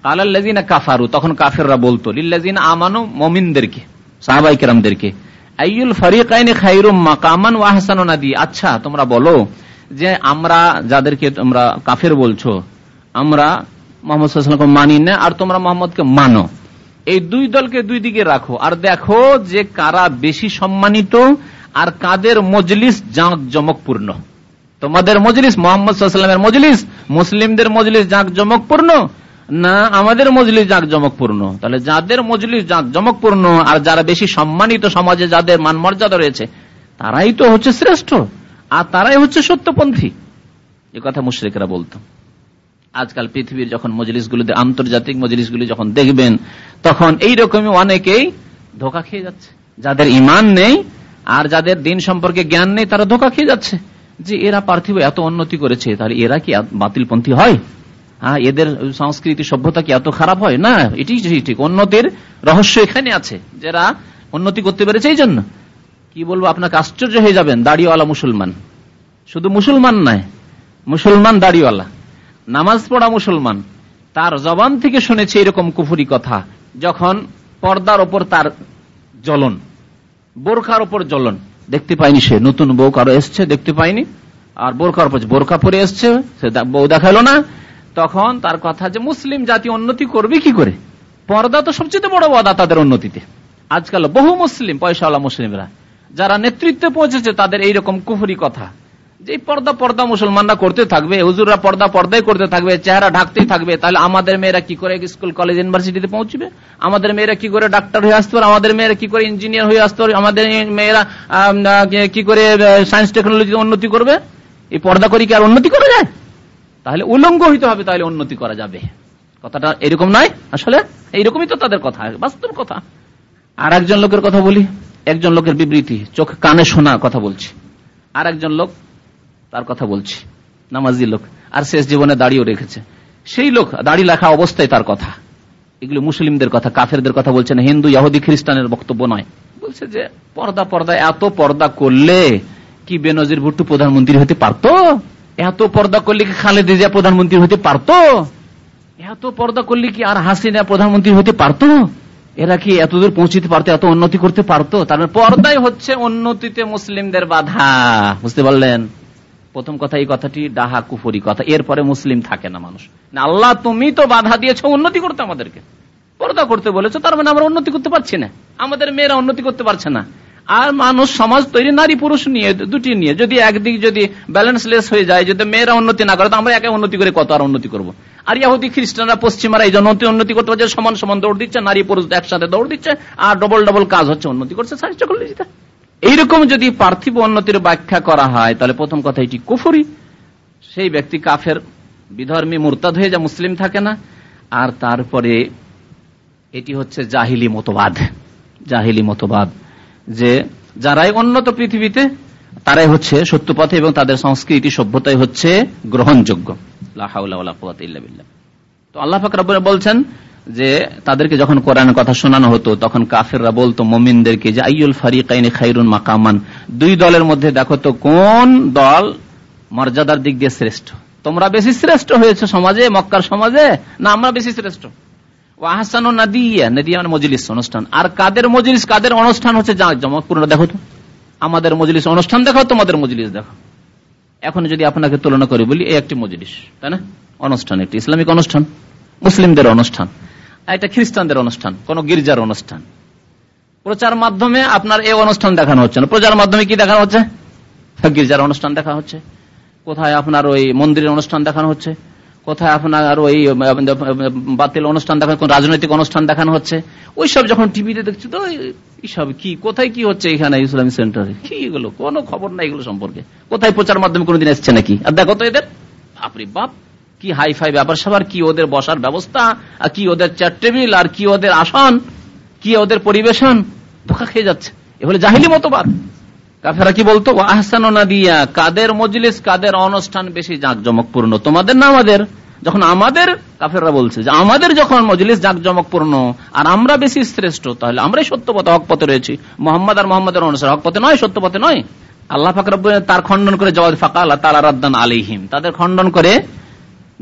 কালাল্লাযীনা কাফারু, তখন কাফেররা বলতো, লিল্লাযীনা আমানু, মুমিনদেরকে, সাহাবাই কেরামদেরকে, আইয়ুল ফারিকাইনি খায়রুম মাকামান ওয়া আহসানু নাদি আচ্ছা তোমরা বলো যে আমরা যাদেরকে তোমরা কাফের বলছো, আমরা মোহাম্মদ মানি না আর তোমরা মোহাম্মদকে মানো। এই দুই দলকে দুই দিকে রাখো। আর দেখো যে কারা বেশি সম্মানিত আর কাদের মজলিস জাঁক জমকপূর্ণ তোমাদের মজলিস মোহাম্মদ সাল্লামের মজলিস, মুসলিমদের মজলিস জাঁক জমকপূর্ণ না আমাদের মজলিস জাঁক জমকপূর্ণ তাহলে যাদের মজলিস জাঁক জমকপূর্ণ আর যারা বেশি সম্মানিত সমাজে যাদের মান মর্যাদা রয়েছে, তারাই তো হচ্ছে শ্রেষ্ঠ আর তারাই হচ্ছে সত্যপন্থী। এ কথা মুশ্রিকরা বলতো। আজকাল পৃথিবীর যখন মজলিসগুলিতে, আন্তর্জাতিক মজলিসগুলি যখন দেখবেন, তখন এই রকমই অনেকেই ধোকা খেয়ে যাচ্ছে। যাদের ইমান নেই আর যাদের দিন সম্পর্কে জ্ঞান নেই, তারা ধোকা খেয়ে যাচ্ছে। যে এরা পার্থিব, এত উন্নতি করেছে, তাহলে এরা কি বাতিলপন্থী হয়? হ্যাঁ এদের সংস্কৃতি, সভ্যতা কি এত খারাপ হয়? না এটি ঠিক। উন্নতির রহস্য এখানে আছে, যারা উন্নতি করতে পেরেছে এই জন্য। কি বলব, আপনাকে আশ্চর্য হয়ে যাবেন, দাড়িওয়ালা মুসলমান। শুধু মুসলমান নয়, মুসলমান দাড়িওয়ালা। নামাজ পড়া মুসলমান, তার জবান থেকে শুনেছে এরকম কুফুরি কথা, যখন পর্দার ওপর তার জ্বলন, বোরখার ওপর জ্বলন, দেখতে পাইনি সে, নতুন বউ কারও এসছে, দেখতে পাইনি আর বোরখার ওপর বোরখা পরে এসছে, সে বউ দেখাল না, তখন তার কথা যে মুসলিম জাতি উন্নতি করবে কি করে? পর্দা তো সবচেয়ে বড় বাধা তাদের উন্নতিতে। আজকাল বহু মুসলিম, পয়সাওয়ালা মুসলিমরা, যারা নেতৃত্বে পৌঁছেছে, তাদের এইরকম কুফুরি কথা। যে পর্দা পর্দা মুসলমানরা করতে থাকবে, হুজুররা পর্দা পর্দাই করতে থাকবে, চেহারা ঢাকতেই থাকবে, তাহলে আমাদের মেয়েরা কি করে স্কুল কলেজ ইউনিভার্সিটিতে পৌঁছবে? আমাদের মেয়েরা কি করে ডাক্তার হয়ে আসতে পারে? আমাদের মেয়েরা কি করে ইঞ্জিনিয়ার হয়ে আসতে পারে? আমাদের মেয়েরা কি করে সায়েন্স টেকনোলজিতে উন্নতি করবে? এই পর্দা করি কি আর উন্নতি করা যায়? তাহলে উলঙ্গ হইতে হবে, তাহলে উন্নতি করা যাবে। কথাটা এরকম নয়, আসলে এইরকমই তো তাদের কথা, বাস্তব কথা। আর একজন লোকের কথা বলি, একজন লোকের বিবৃতি, চোখ কানে শোনা কথা বলছি। আর একজন লোক তার কথা বলছি। নামাজি লোক। আর শেষ জীবনে দাড়িও রেখেছে। সেই লোক দাড়ি লেখা অবস্থায় তার কথা। এগুলো মুসলিমদের কথা, কাফেরদের কথা বলছে না হিন্দু ইহুদি খ্রিস্টানের বক্তব্য নয়। বলছে যে, পর্দা পর্দা, এত পর্দা করলে কি বেনজির ভুট্টু প্রধানমন্ত্রী হতে পারতো? এত পর্দা করলে কি খালেদ জিয়া প্রধানমন্ত্রী হতে পারতো? এত পর্দা করলে কি আর হাসিনা প্রধানমন্ত্রী হতে পারতো? এরা কি এতদূর পৌঁছিতে পারতো, এত উন্নতি করতে পারতো? তার মানে পর্দাই হচ্ছে উন্নতিতে মুসলিমদের বাধা। বুঝতে পারলেন? প্রথম কথা এই কথাটি, ডাহা কুফরি কথা। এরপরে মুসলিম থাকে না মানুষ। না, আল্লাহ তুমি তো বাধা দিয়েছ, উন্নতি করতে আমাদেরকে। পর্দা করতে বলেছ, তার মানে আমরা উন্নতি করতে পারছি না। আমাদের মেয়েরা উন্নতি করতে পারছে না। আর মানুষ, সমাজ তৈরি, নারী, পুরুষ নিয়ে, দুটি নিয়ে, যদি একদিক যদি ব্যালেন্সলেস হয়ে যায়, যদি মেয়েরা উন্নতি না করে, তো আমরা একে উন্নতি করে কত আর উন্নতি করব? আর ইয়াহুদি খ্রিস্টানরা, পশ্চিমারা এই জন্য উন্নতি করতে পারছে, সমান সমান দৌড় দিচ্ছে, নারী, পুরুষ একসাথে দৌড় দিচ্ছে, আর ডবল ডবল কাজ হচ্ছে, উন্নতি করছে সাহিত্য টেকনোলজিতে এইরকম যদি পার্থিব উন্নতির ব্যাখ্যা করা হয়, তাহলে প্রথম কথা এটি কুফুরি। সেই ব্যক্তি কাফের, বিধর্মী, মুরতাদ হয়ে যা মুসলিম থাকে না। আর তারপরে এটি হচ্ছে জাহিলি মতবাদ। জাহিলি মতবাদ যে যারাই উন্নত পৃথিবীতে, তারাই হচ্ছে সত্যপথে এবং তাদের সংস্কৃতি, সভ্যতাই হচ্ছে গ্রহণযোগ্য। তো আল্লাহ ফাকর বলছেন যে তাদেরকে যখন কোরআনের কথা শোনানো হতো, তখন কাফেররা বলতো, মমিনদেরকে যে আইয়ুল ফারিকাইনে খাইরুন মাকামান। দুই দলের মধ্যে দেখো তো কোন দল মর্যাদার দিক দিয়ে শ্রেষ্ঠ? তোমরা বেশি শ্রেষ্ঠ হয়েছে সমাজে, মক্কার সমাজে, না আমরা বেশি শ্রেষ্ঠ? আহসান নাদিয়া নাদিয়া মজলিস, অনুষ্ঠান। আর কাদের মজলিস, কাদের অনুষ্ঠান হচ্ছে জমকপূর্ণ দেখো তো। আমাদের মজলিস অনুষ্ঠান দেখো তোমাদের মজলিস দেখো এখন যদি আপনাকে তুলনা করি, বলি এই একটি মজলিস, তাই না? অনুষ্ঠান, একটি ইসলামিক অনুষ্ঠান, মুসলিমদের অনুষ্ঠান। এটা খ্রিস্টানদের অনুষ্ঠান, কোন গির্জার অনুষ্ঠান। প্রচার মাধ্যমে আপনার এই অনুষ্ঠান দেখানো হচ্ছে না। প্রচার মাধ্যমে কি দেখানো হচ্ছে? গির্জার অনুষ্ঠান দেখা হচ্ছে। কোথায় আপনার ওই মন্দিরের অনুষ্ঠান দেখানো হচ্ছে? কোথায় আপনার ওই বাতিল অনুষ্ঠান দেখানো রাজনৈতিক অনুষ্ঠান দেখানো হচ্ছে? ওই সব যখন টিভিতে দেখছি, তো এইসব কি, কোথায় কি হচ্ছে এখানে ইসলামিক সেন্টারে? কি এগুলো? কোনো খবর নাই এগুলো সম্পর্কে। কোথায় প্রচার মাধ্যমে কোনোদিন এসছে নাকি? আর দেখো তো এদের। আপনি বাপ। কি হাই ফাই ব্যাপার সাবার কি ওদের বসার ব্যবস্থা, আর কি ওদের চেয়ার টেবিল আর কি ওদের আসন, কি ওদের পরিবেশন, ধোকা খেয়ে যাচ্ছে। এ হলে জাহিলি মতবাদ। কাফেরা কি বলতো আহসান দিয়া কাদের মজলিস, কাদের অনুষ্ঠান বেশি জাঁকজমকপূর্ণ? তোমাদের না আমাদের? যখন আমাদের, কাফেররা বলছে যে আমাদের যখন মজলিস জাঁকজমকপূর্ণ, আর আমরা বেশি শ্রেষ্ঠ, তাহলে আমরাই সত্যপথে হক পথে রয়েছি। মোহাম্মদ আর মোহাম্মদের অনুসারে হক পথে নয় সত্য পথে নয়। আল্লাহ ফাকর তার খণ্ডন করে জবাব ফাঁকা আল্লাহ তালা রাদ্দান আলিহিম তাদের খণ্ডন করে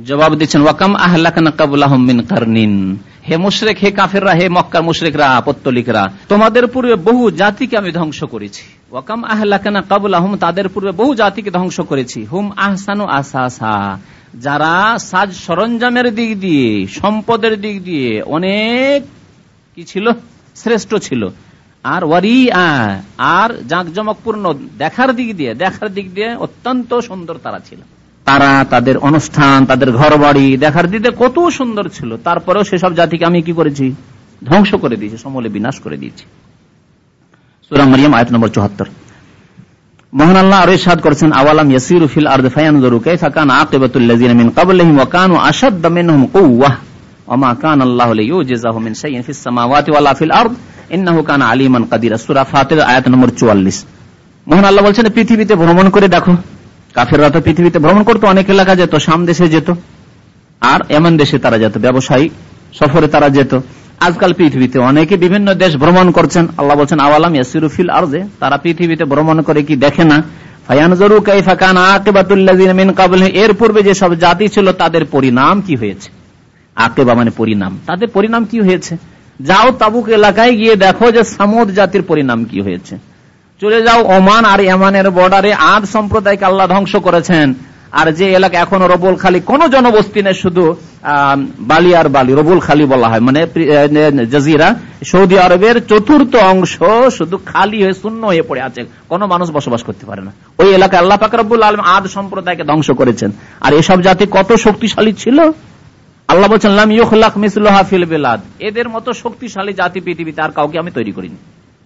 জবাব দিচ্ছেন, ওয়াকাম আহ্লাকাবিন কারনিন। হে মুশরেক, হে কাফেররা, হে মক্কার মুশরেকরা পত্তলিকরা তোমাদের পূর্বে বহু জাতিকে আমি ধ্বংস করেছি। ওয়াকাম আহ্লাকানা কাবুলাহুম, তাদের পূর্বে বহু জাতিকে ধ্বংস করেছি। হুম আহসানু আসাসা। যারা সাজ সরঞ্জামের দিক দিয়ে, সম্পদের দিক দিয়ে অনেক কি ছিল? শ্রেষ্ঠ ছিল। আর ওয়ারি আর জাঁকজমকপূর্ণ দেখার দিক দিয়ে, দেখার দিক দিয়ে অত্যন্ত সুন্দর তারা ছিল। তারা, তাদের অনুষ্ঠান, তাদের ঘর বাড়ি দেখার দিতে কত সুন্দর ছিল। তারপরেও সেসব জাতিকে আমি কি করেছি? ধ্বংস করে দিয়েছি, সমলে বিনাশ করে দিয়েছি। মিন মিন আলিমান কাদিরা। নম্বর 44 মহান আল্লাহ বলছেন, পৃথিবীতে ভ্রমণ করে দেখো। কাফেররা তো পৃথিবীতে ভ্রমণ করতো, অনেক এলাকা যেত সাম দেশে যেত। আর এমন দেশে তারা যেত, ব্যবসায়ী, সফরে তারা যেত। আজকাল পৃথিবীতে অনেকে বিভিন্ন দেশ ভ্রমণ করছেন। আল্লাহ বলছেন, আওয়ালাম ইয়াসিরুফিল আরজে তারা পৃথিবীতে ভ্রমণ করে কি দেখে না? এর পূর্বে যেসব জাতি ছিল, তাদের পরিণাম কি হয়েছে? আকেবা মানে পরিণাম। তাদের পরিণাম কি হয়েছে? যাও তাবুক এলাকায় গিয়ে দেখো যে সামুদ জাতির পরিণাম কি হয়েছে। চলে যাও ওমান আর এমানের বর্ডারে। আদ সম্প্রদায়কে আল্লাহ ধ্বংস করেছেন। আর যে এলাকা এখনও রবুল খালি, কোন জনবস্তি নেই, শুধু বালি আর বালি, রবুল খালি বলা হয়। মানে জাজিরা। সৌদি আরবের চতুর্থ অংশ শুধু খালি হয়ে, শূন্য হয়ে পড়ে আছে। কোন মানুষ বসবাস করতে পারে না। ওই এলাকায় আল্লাহ ফাকরাবুল আলম আদ সম্প্রদায়কে ধ্বংস করেছেন। আর এসব জাতি কত শক্তিশালী ছিল? আল্লাহ বলছেন ফিল বেলাদ। এদের মতো শক্তিশালী জাতি পৃথিবীতে আর কাউকে আমি তৈরি করিনি।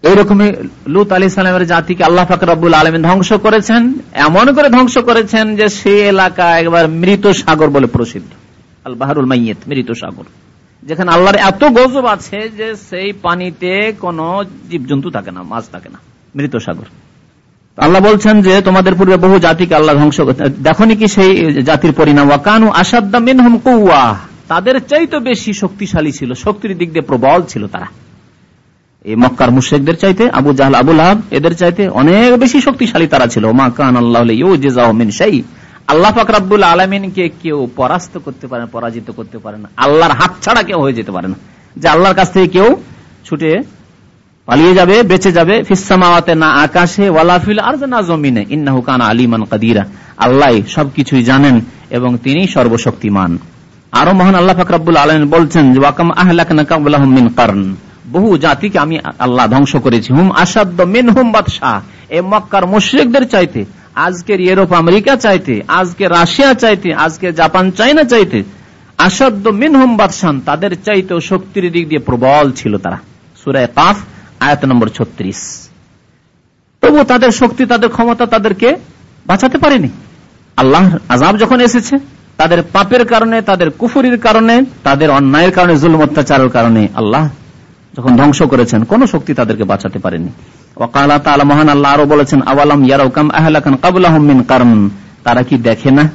এইরকমই লুত আলী সালামের জাতিকে আল্লাহ ফাকরাবুল আলমিন ধ্বংস করেছেন, এমন করে ধ্বংস করেছেন যে সে এলাকা একবার মৃত সাগর বলে প্রসিদ্ধ। আল বাহারুল মাইয়েত, মৃত সাগর। যেখানে আল্লাহর এত গজব আছে যে সেই পানিতে কোন জীবজন্তু থাকে না, মাছ থাকে না, মৃত সাগর। আল্লাহ বলছেন যে তোমাদের পূর্বে বহু জাতিকে আল্লাহ ধ্বংস দেখো কি সেই জাতির পরিণাম? ওয়াকানু আসাদ্দা মিনহুম কুয়া তাদের চাইতে বেশি শক্তিশালী ছিল, শক্তির দিক দিয়ে প্রবল ছিল তারা। এই মক্কার মুশেকদের চাইতে আবু জাহাল আবুল আহাব এদের চাইতে অনেক বেশি শক্তিশালী তারা ছিল। মা কান আল্লাহ আল্লাহ ফাকরাবুল আলমিনকে কেউ পরাস্ত করতে পারে পরাজিত করতে পারে না। আল্লাহর হাত ছাড়া কেউ হয়ে যেতে পারে না। যে আল্লাহর কাছ থেকে কেউ ছুটে পালিয়ে যাবে, বেঁচে যাবে ফিসামাওয়াতে না আকাশে ওয়ালাফিল আর না জমিনে, ইন্নাহু কান আলিমান কাদিরা। আল্লাহ সবকিছুই জানেন এবং তিনি সর্বশক্তিমান। আরও মহান আল্লাহ ফাকরাবুল আলম বলছেন ওয়াকাম আহলাক মিন কারণ বহু জাতিকে আমি আল্লাহ ধ্বংস করেছি। হুম আসাদ্দ মিন হুম বাদশাহ। এ মক্কার মুশ্রিকদের চাইতে, আজকের ইউরোপ আমেরিকা চাইতে, আজকে রাশিয়া চাইতে, আজকে জাপান চাইনা চাইতে আসাদ্দ মিন হুম বাদশান তাদের চাইতে শক্তির দিক দিয়ে প্রবল ছিল তারা। সুরায় কাফ, আয়াত নম্বর ছত্রিশ। তবু তাদের শক্তি, তাদের ক্ষমতা তাদেরকে বাঁচাতে পারেনি। আল্লাহ আজাব যখন এসেছে, তাদের পাপের কারণে, তাদের কুফুরির কারণে, তাদের অন্যায়ের কারণে জুল অত্যাচারের কারণে আল্লাহ যখন ধ্বংস করেছেন, কোন শক্তি তাদেরকে বাঁচাতে পারেনি। ওকালা মহান আল্লাহ আরও বলেছেন, আওয়ালাম কারণ তারা কি দেখে না?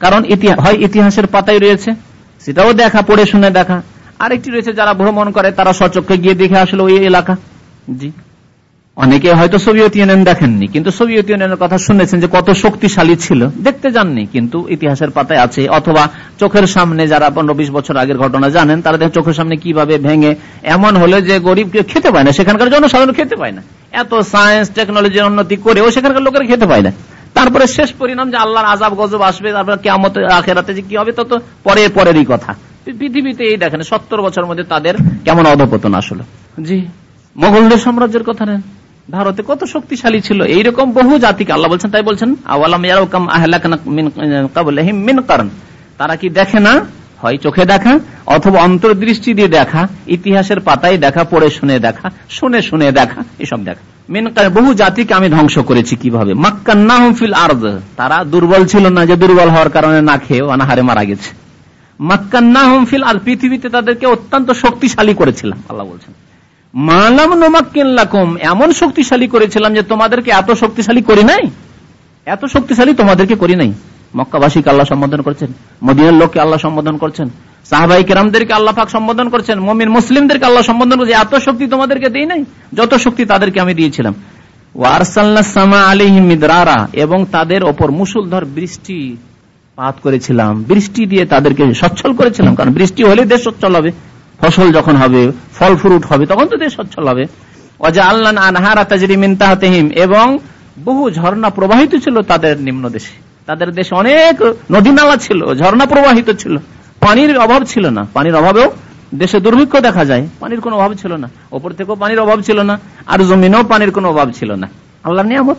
কারণ হয় ইতিহাসের পাতাই রয়েছে। সেটাও দেখা, পড়ে শুনে দেখা। আরেকটি রয়েছে যারা ভ্রমণ করে, তারা সচক্ষে গিয়ে দেখে আসলে ওই এলাকা। জি। অনেকে হয়তো সোভিয়েত ইউনিয়ন দেখেননি কিন্তু সোভিয়েত ইউনিয়নের কথা শুনেছেন যে কত শক্তিশালী ছিল। দেখতে যাননি কিন্তু ইতিহাসের পাতায় আছে। অথবা চোখের সামনে যারা পনেরো বিশ বছর আগের ঘটনা জানেন তারা দেখেন চোখের সামনে কীভাবে ভেঙে এমন হলে যে গরিব খেতে পায় না সেখানকার জনসাধারণ খেতে পায় না। এত সায়েন্স টেকনোলজির উন্নতি করেও সেখানকার লোকের খেতে পায় না। তারপরে শেষ পরিণাম যে আল্লাহর আজাব গজব আসবে তারপরে কেমন আখেরাতে যে কি হবে তত পরে পরেরই কথা। পৃথিবীতে এই দেখেন সত্তর বছর মধ্যে তাদের কেমন অধপতন আসলো। জি। মোগলদের সাম্রাজ্যের কথা নেন। ভারতে কত শক্তিশালী ছিল? এইরকম বহু জাতিকে আল্লাহ বলছেন, তাই বলছেন মিন কারণ? তারা কি দেখে না? হয় চোখে দেখা, অথবা অন্তর্দৃষ্টি দিয়ে দেখা, ইতিহাসের পাতায় দেখা, পড়ে শুনে দেখা, শুনে শুনে দেখা, এসব দেখা। মিন বহু জাতিকে আমি ধ্বংস করেছি কীভাবে? মাক্কান্নাহফিল আর্দ। তারা দুর্বল ছিল না যে দুর্বল হওয়ার কারণে না খেয়ে অনাহারে মারা গেছে। মাক্কান্না হুমফিল আর পৃথিবীতে তাদেরকে অত্যন্ত শক্তিশালী করেছিলাম, আল্লাহ বলছেন। মালাম নোমাক্কিল্লাকুম এমন শক্তিশালী করেছিলাম যে তোমাদেরকে এত শক্তিশালী করি নাই। এত শক্তিশালী তোমাদেরকে করি নাই। মক্কাবাসীকে আল্লাহ সম্বোধন করছেন, মদিনার লোককে আল্লাহ সম্বোধন করছেন, সাহাবাই কেরামদেরকে আল্লাহ পাক সম্বোধন করছেন, মমিন মুসলিমদেরকে আল্লাহ সম্বোধন করছে এত শক্তি তোমাদেরকে দিই নাই, যত শক্তি তাদেরকে আমি দিয়েছিলাম। এবং তাদের ওপর মুসুলধর বৃষ্টি পাত করেছিলাম। বৃষ্টি দিয়ে তাদেরকে সচ্ছল করেছিলাম, কারণ বৃষ্টি হলে দেশ সচ্ছল হবে। ফসল যখন হবে, ফল ফ্রুট হবে, তখন তো দেশ সচ্ছল হবে। অজা আল্লাহ আনহারা তাজরিমিন তাহাতেহিম, এবং বহু ঝর্ণা প্রবাহিত ছিল তাদের নিম্ন দেশে। তাদের দেশে অনেক নদী নালা ছিল, ঝর্ণা প্রবাহিত ছিল। পানির অভাব ছিল না। পানির অভাবেও দেশে দুর্ভিক্ষ দেখা যায়। পানির কোনো অভাব ছিল না। ওপর থেকেও পানির অভাব ছিল না। আর জমিনেও পানির কোনো অভাব ছিল না। আল্লাহ নিয়ামত।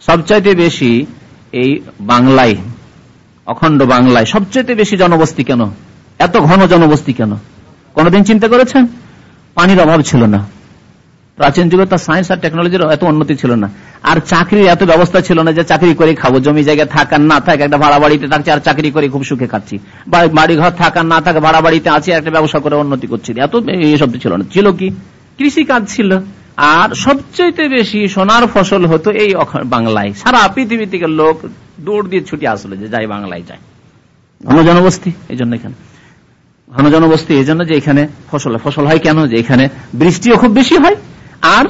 সবচাইতে বেশি এই বাংলায়, অখণ্ড বাংলায় সবচাইতে বেশি জনবস্তি কেন? এত ঘন জনবস্তি কেন? কোনদিন চিন্তা করেছেন? পানির অভাব ছিল না। প্রাচীন যুগে তার সায়েন্স আর টেকনোলজির এত উন্নতি ছিল না। আর চাকরির এত ব্যবস্থা ছিল না যে চাকরি করে খাব। জমি জায়গায় থাকার না থাকে, একটা ভাড়া বাড়িতে থাকছে আর চাকরি করে খুব সুখে খাচ্ছি বাড়ি ঘর থাকার না থাকে ভাড়া বাড়িতে আছে একটা ব্যবসা করে উন্নতি করছি। এত এইসব ছিল না। ছিল কি? কৃষি কাজ ছিল। আর সবচেয়ে বেশি সোনার ফসল হতো এই বাংলায়। সারা পৃথিবী থেকে লোক দৌড় দিয়ে ছুটি আসলো যে যাই বাংলায় যায়। ঘন জনবস্তি, এই জন্য এখানে। ঘন জনবস্তি এই জন্য যে এখানে ফসল ফসল হয় কেন? যে এখানে বৃষ্টিও খুব বেশি হয়, আর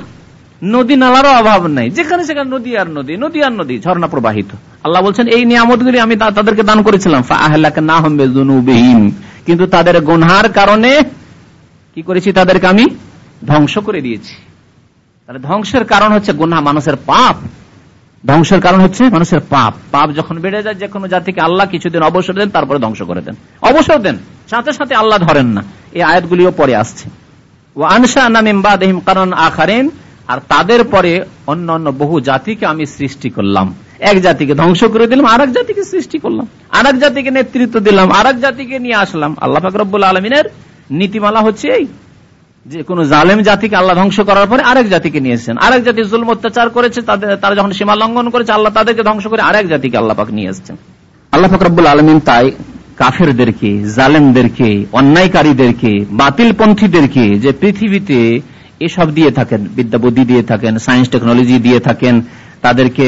নদী নালারও অভাব নেই। যেখানে সেখানে নদী আর নদী নদী আর নদী, ঝর্ণা প্রবাহিত। আল্লাহ বলছেন, এই নিয়ামতগুলি আমি তাদেরকে দান করেছিলাম। কিন্তু তাদের গুনহার কারণে কি করেছি তাদেরকে আমি? ধ্বংস করে দিয়েছি। তাহলে ধ্বংসের কারণ হচ্ছে গুনহা মানুষের পাপ। ধ্বংসের কারণ হচ্ছে মানুষের পাপ। পাপ যখন বেড়ে যায়, যে কোনো জাতিকে আল্লাহ কিছুদিন অবসর দেন, তারপরে ধ্বংস করে দেন। অবসর দেন, সাথে সাথে আল্লাহ ধরেন না। এই আয়াতগুলিও পরে আসছে। ও আনসা নামিম কারণ আখারেন, আর তাদের পরে অন্য অন্য বহু জাতিকে আমি সৃষ্টি করলাম। এক জাতিকে ধ্বংস করে দিলাম আর জাতিকে সৃষ্টি করলাম। আর জাতিকে নেতৃত্ব দিলাম আর জাতিকে নিয়ে আসলাম। আল্লাহ ফাকরবুল আলমিনের নীতিমালা হচ্ছে এই। যে কোন জালেম জাতিকে আল্লাহ ধ্বংস করার পরে আরেক জাতিকে নিয়েছেন। আরেক জাতি জুল অত্যাচার করেছে তারা যখন সীমা লঙ্ঘন করেছে, আল্লাহ তাদেরকে ধ্বংস করে আরেক জাতিকে আল্লাহ পাক নিয়ে এসছেন আল্লাহ ফাকরাবুল আলমিন তাই কাফেরদেরকে, জালেমদেরকে, অন্যায়কারীদেরকে, বাতিলপন্থীদেরকে যে পৃথিবীতে এসব দিয়ে থাকেন বিদ্যা বুদ্ধি দিয়ে থাকেন, সায়েন্স টেকনোলজি দিয়ে থাকেন, তাদেরকে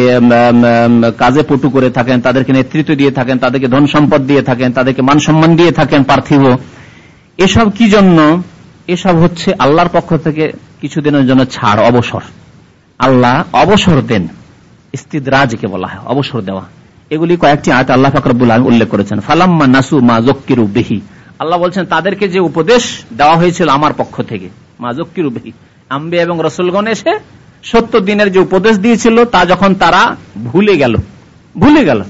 কাজে পটু করে থাকেন, তাদেরকে নেতৃত্ব দিয়ে থাকেন, তাদেরকে ধন সম্পদ দিয়ে থাকেন, তাদেরকে মান সম্মান দিয়ে থাকেন পার্থিব। এসব কি জন্য? এসব হচ্ছে আল্লাহর পক্ষ থেকে কিছুদিনের জন্য ছাড়, অবসর। আল্লাহ অবসর দেন, ইস্তিদরাজকে বলা হয়, অবসর দেওয়া। এগুলি কয়েকটি আয়াত আল্লাহ ফাকরবুল আলম উল্লেখ করেছেন। ফালাম্মা নাসু মা জক্কিরু বেহি। আল্লাহ বলছেন, তাদেরকে যে উপদেশ দেওয়া হয়েছিল আমার পক্ষ থেকে, মা জক্কিরু বেহি। আম্বে এবং রসুলগণ এসে সত্তর দিনের যে উপদেশ দিয়েছিল, তা যখন তারা ভুলে গেল ভুলে গেল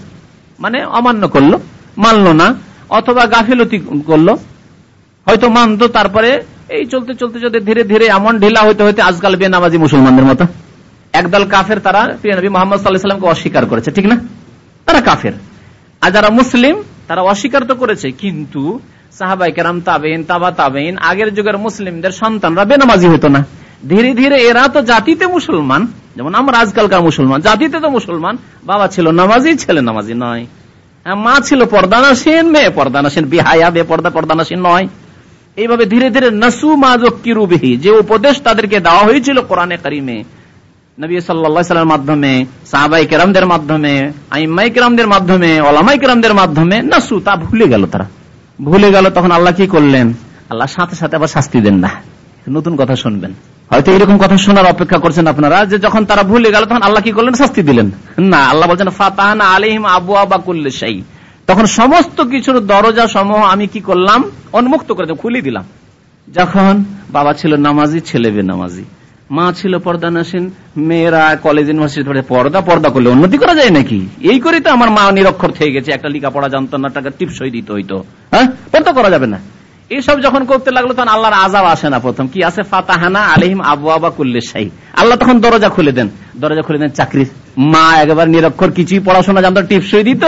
মানে অমান্য করল, মানলো না, অথবা গাফিলতি করল হয়তো মানতো তারপরে এই চলতে চলতে চলতে ধীরে ধীরে এমন ঢিলা হইতে হইতে আজকাল বেনামাজি মুসলমানদের মতো একদল কাফের তারা প্রিয় নবী মোহাম্মদ সাল্লাহামকে অস্বীকার করেছে ঠিক না? তারা কাফের। আর যারা মুসলিম তারা অস্বীকার তো করেছে কিন্তু সাহাবাই কেরাম তাবেইন তাবা তাবেইন আগের যুগের মুসলিমদের সন্তানরা বেনামাজি হতো না। ধীরে ধীরে এরা তো জাতিতে মুসলমান যেমন আমরা আজকালকার মুসলমান জাতিতে তো মুসলমান বাবা ছিল নামাজি ছেলে নামাজি নয়। হ্যাঁ, মা ছিল পর্দানাসীন মেয়ে পর্দানাসীন বিহায়া বে পর্দা পর্দানাসীন নয়। এইভাবে ধীরে ধীরে নসু মাজকিরুবিহি যে উপদেশ তাদেরকে দেওয়া হয়েছিল কোরআনে করিমে, নবী সাল্লামের মাধ্যমে, সাহাবাই কেরামদের মাধ্যমে আইমাই কেরামদের মাধ্যমে, ওলামাই কেরামদের মাধ্যমে নাসু, তা ভুলে গেল তারা। ভুলে গেল, তখন আল্লাহ কি করলেন? আল্লাহ সাথে সাথে আবার শাস্তি দেন না। নতুন কথা শুনবেন। হয়তো এরকম কথা শোনার অপেক্ষা করছেন আপনারা, যে যখন তারা ভুলে গেল, তখন আল্লাহ কি করলেন? শাস্তি দিলেন। না, আল্লাহ বলছেন, ফাতাহান আলিহিম আবু আবা করলে সেই তখন সমস্ত কিছুর দরজা সমূহ আমি কি করলাম? উন্মুক্ত করে খুলে দিলাম। যখন বাবা ছিল নামাজি, ছেলে বে নামাজি। মা ছিল পর্দানাসীন, মেয়েরা কলেজ ইউনিভার্সিটি পড়ে পর্দা পর্দা করলে উন্নতি করা যায় নাকি? এই করে তো আমার মা নিরক্ষর থেকে গেছে, একটা লেখাপড়া জানতো না টাকা টিপসই দিতে হইতো। হ্যাঁ? পর্দা করা যাবে না। এইসব যখন করতে লাগল, তখন আল্লাহর আজাব আসে না প্রথম। কি আছে ফাতাহানা আলিহিম আবু আবা কুল্লে শাহী আল্লাহ তখন দরজা খুলে দেন। দরজা খুলে দেন চাকরি মা একবার নিরক্ষর, কিছুই পড়াশোনা জানতো, টিপসই দিত।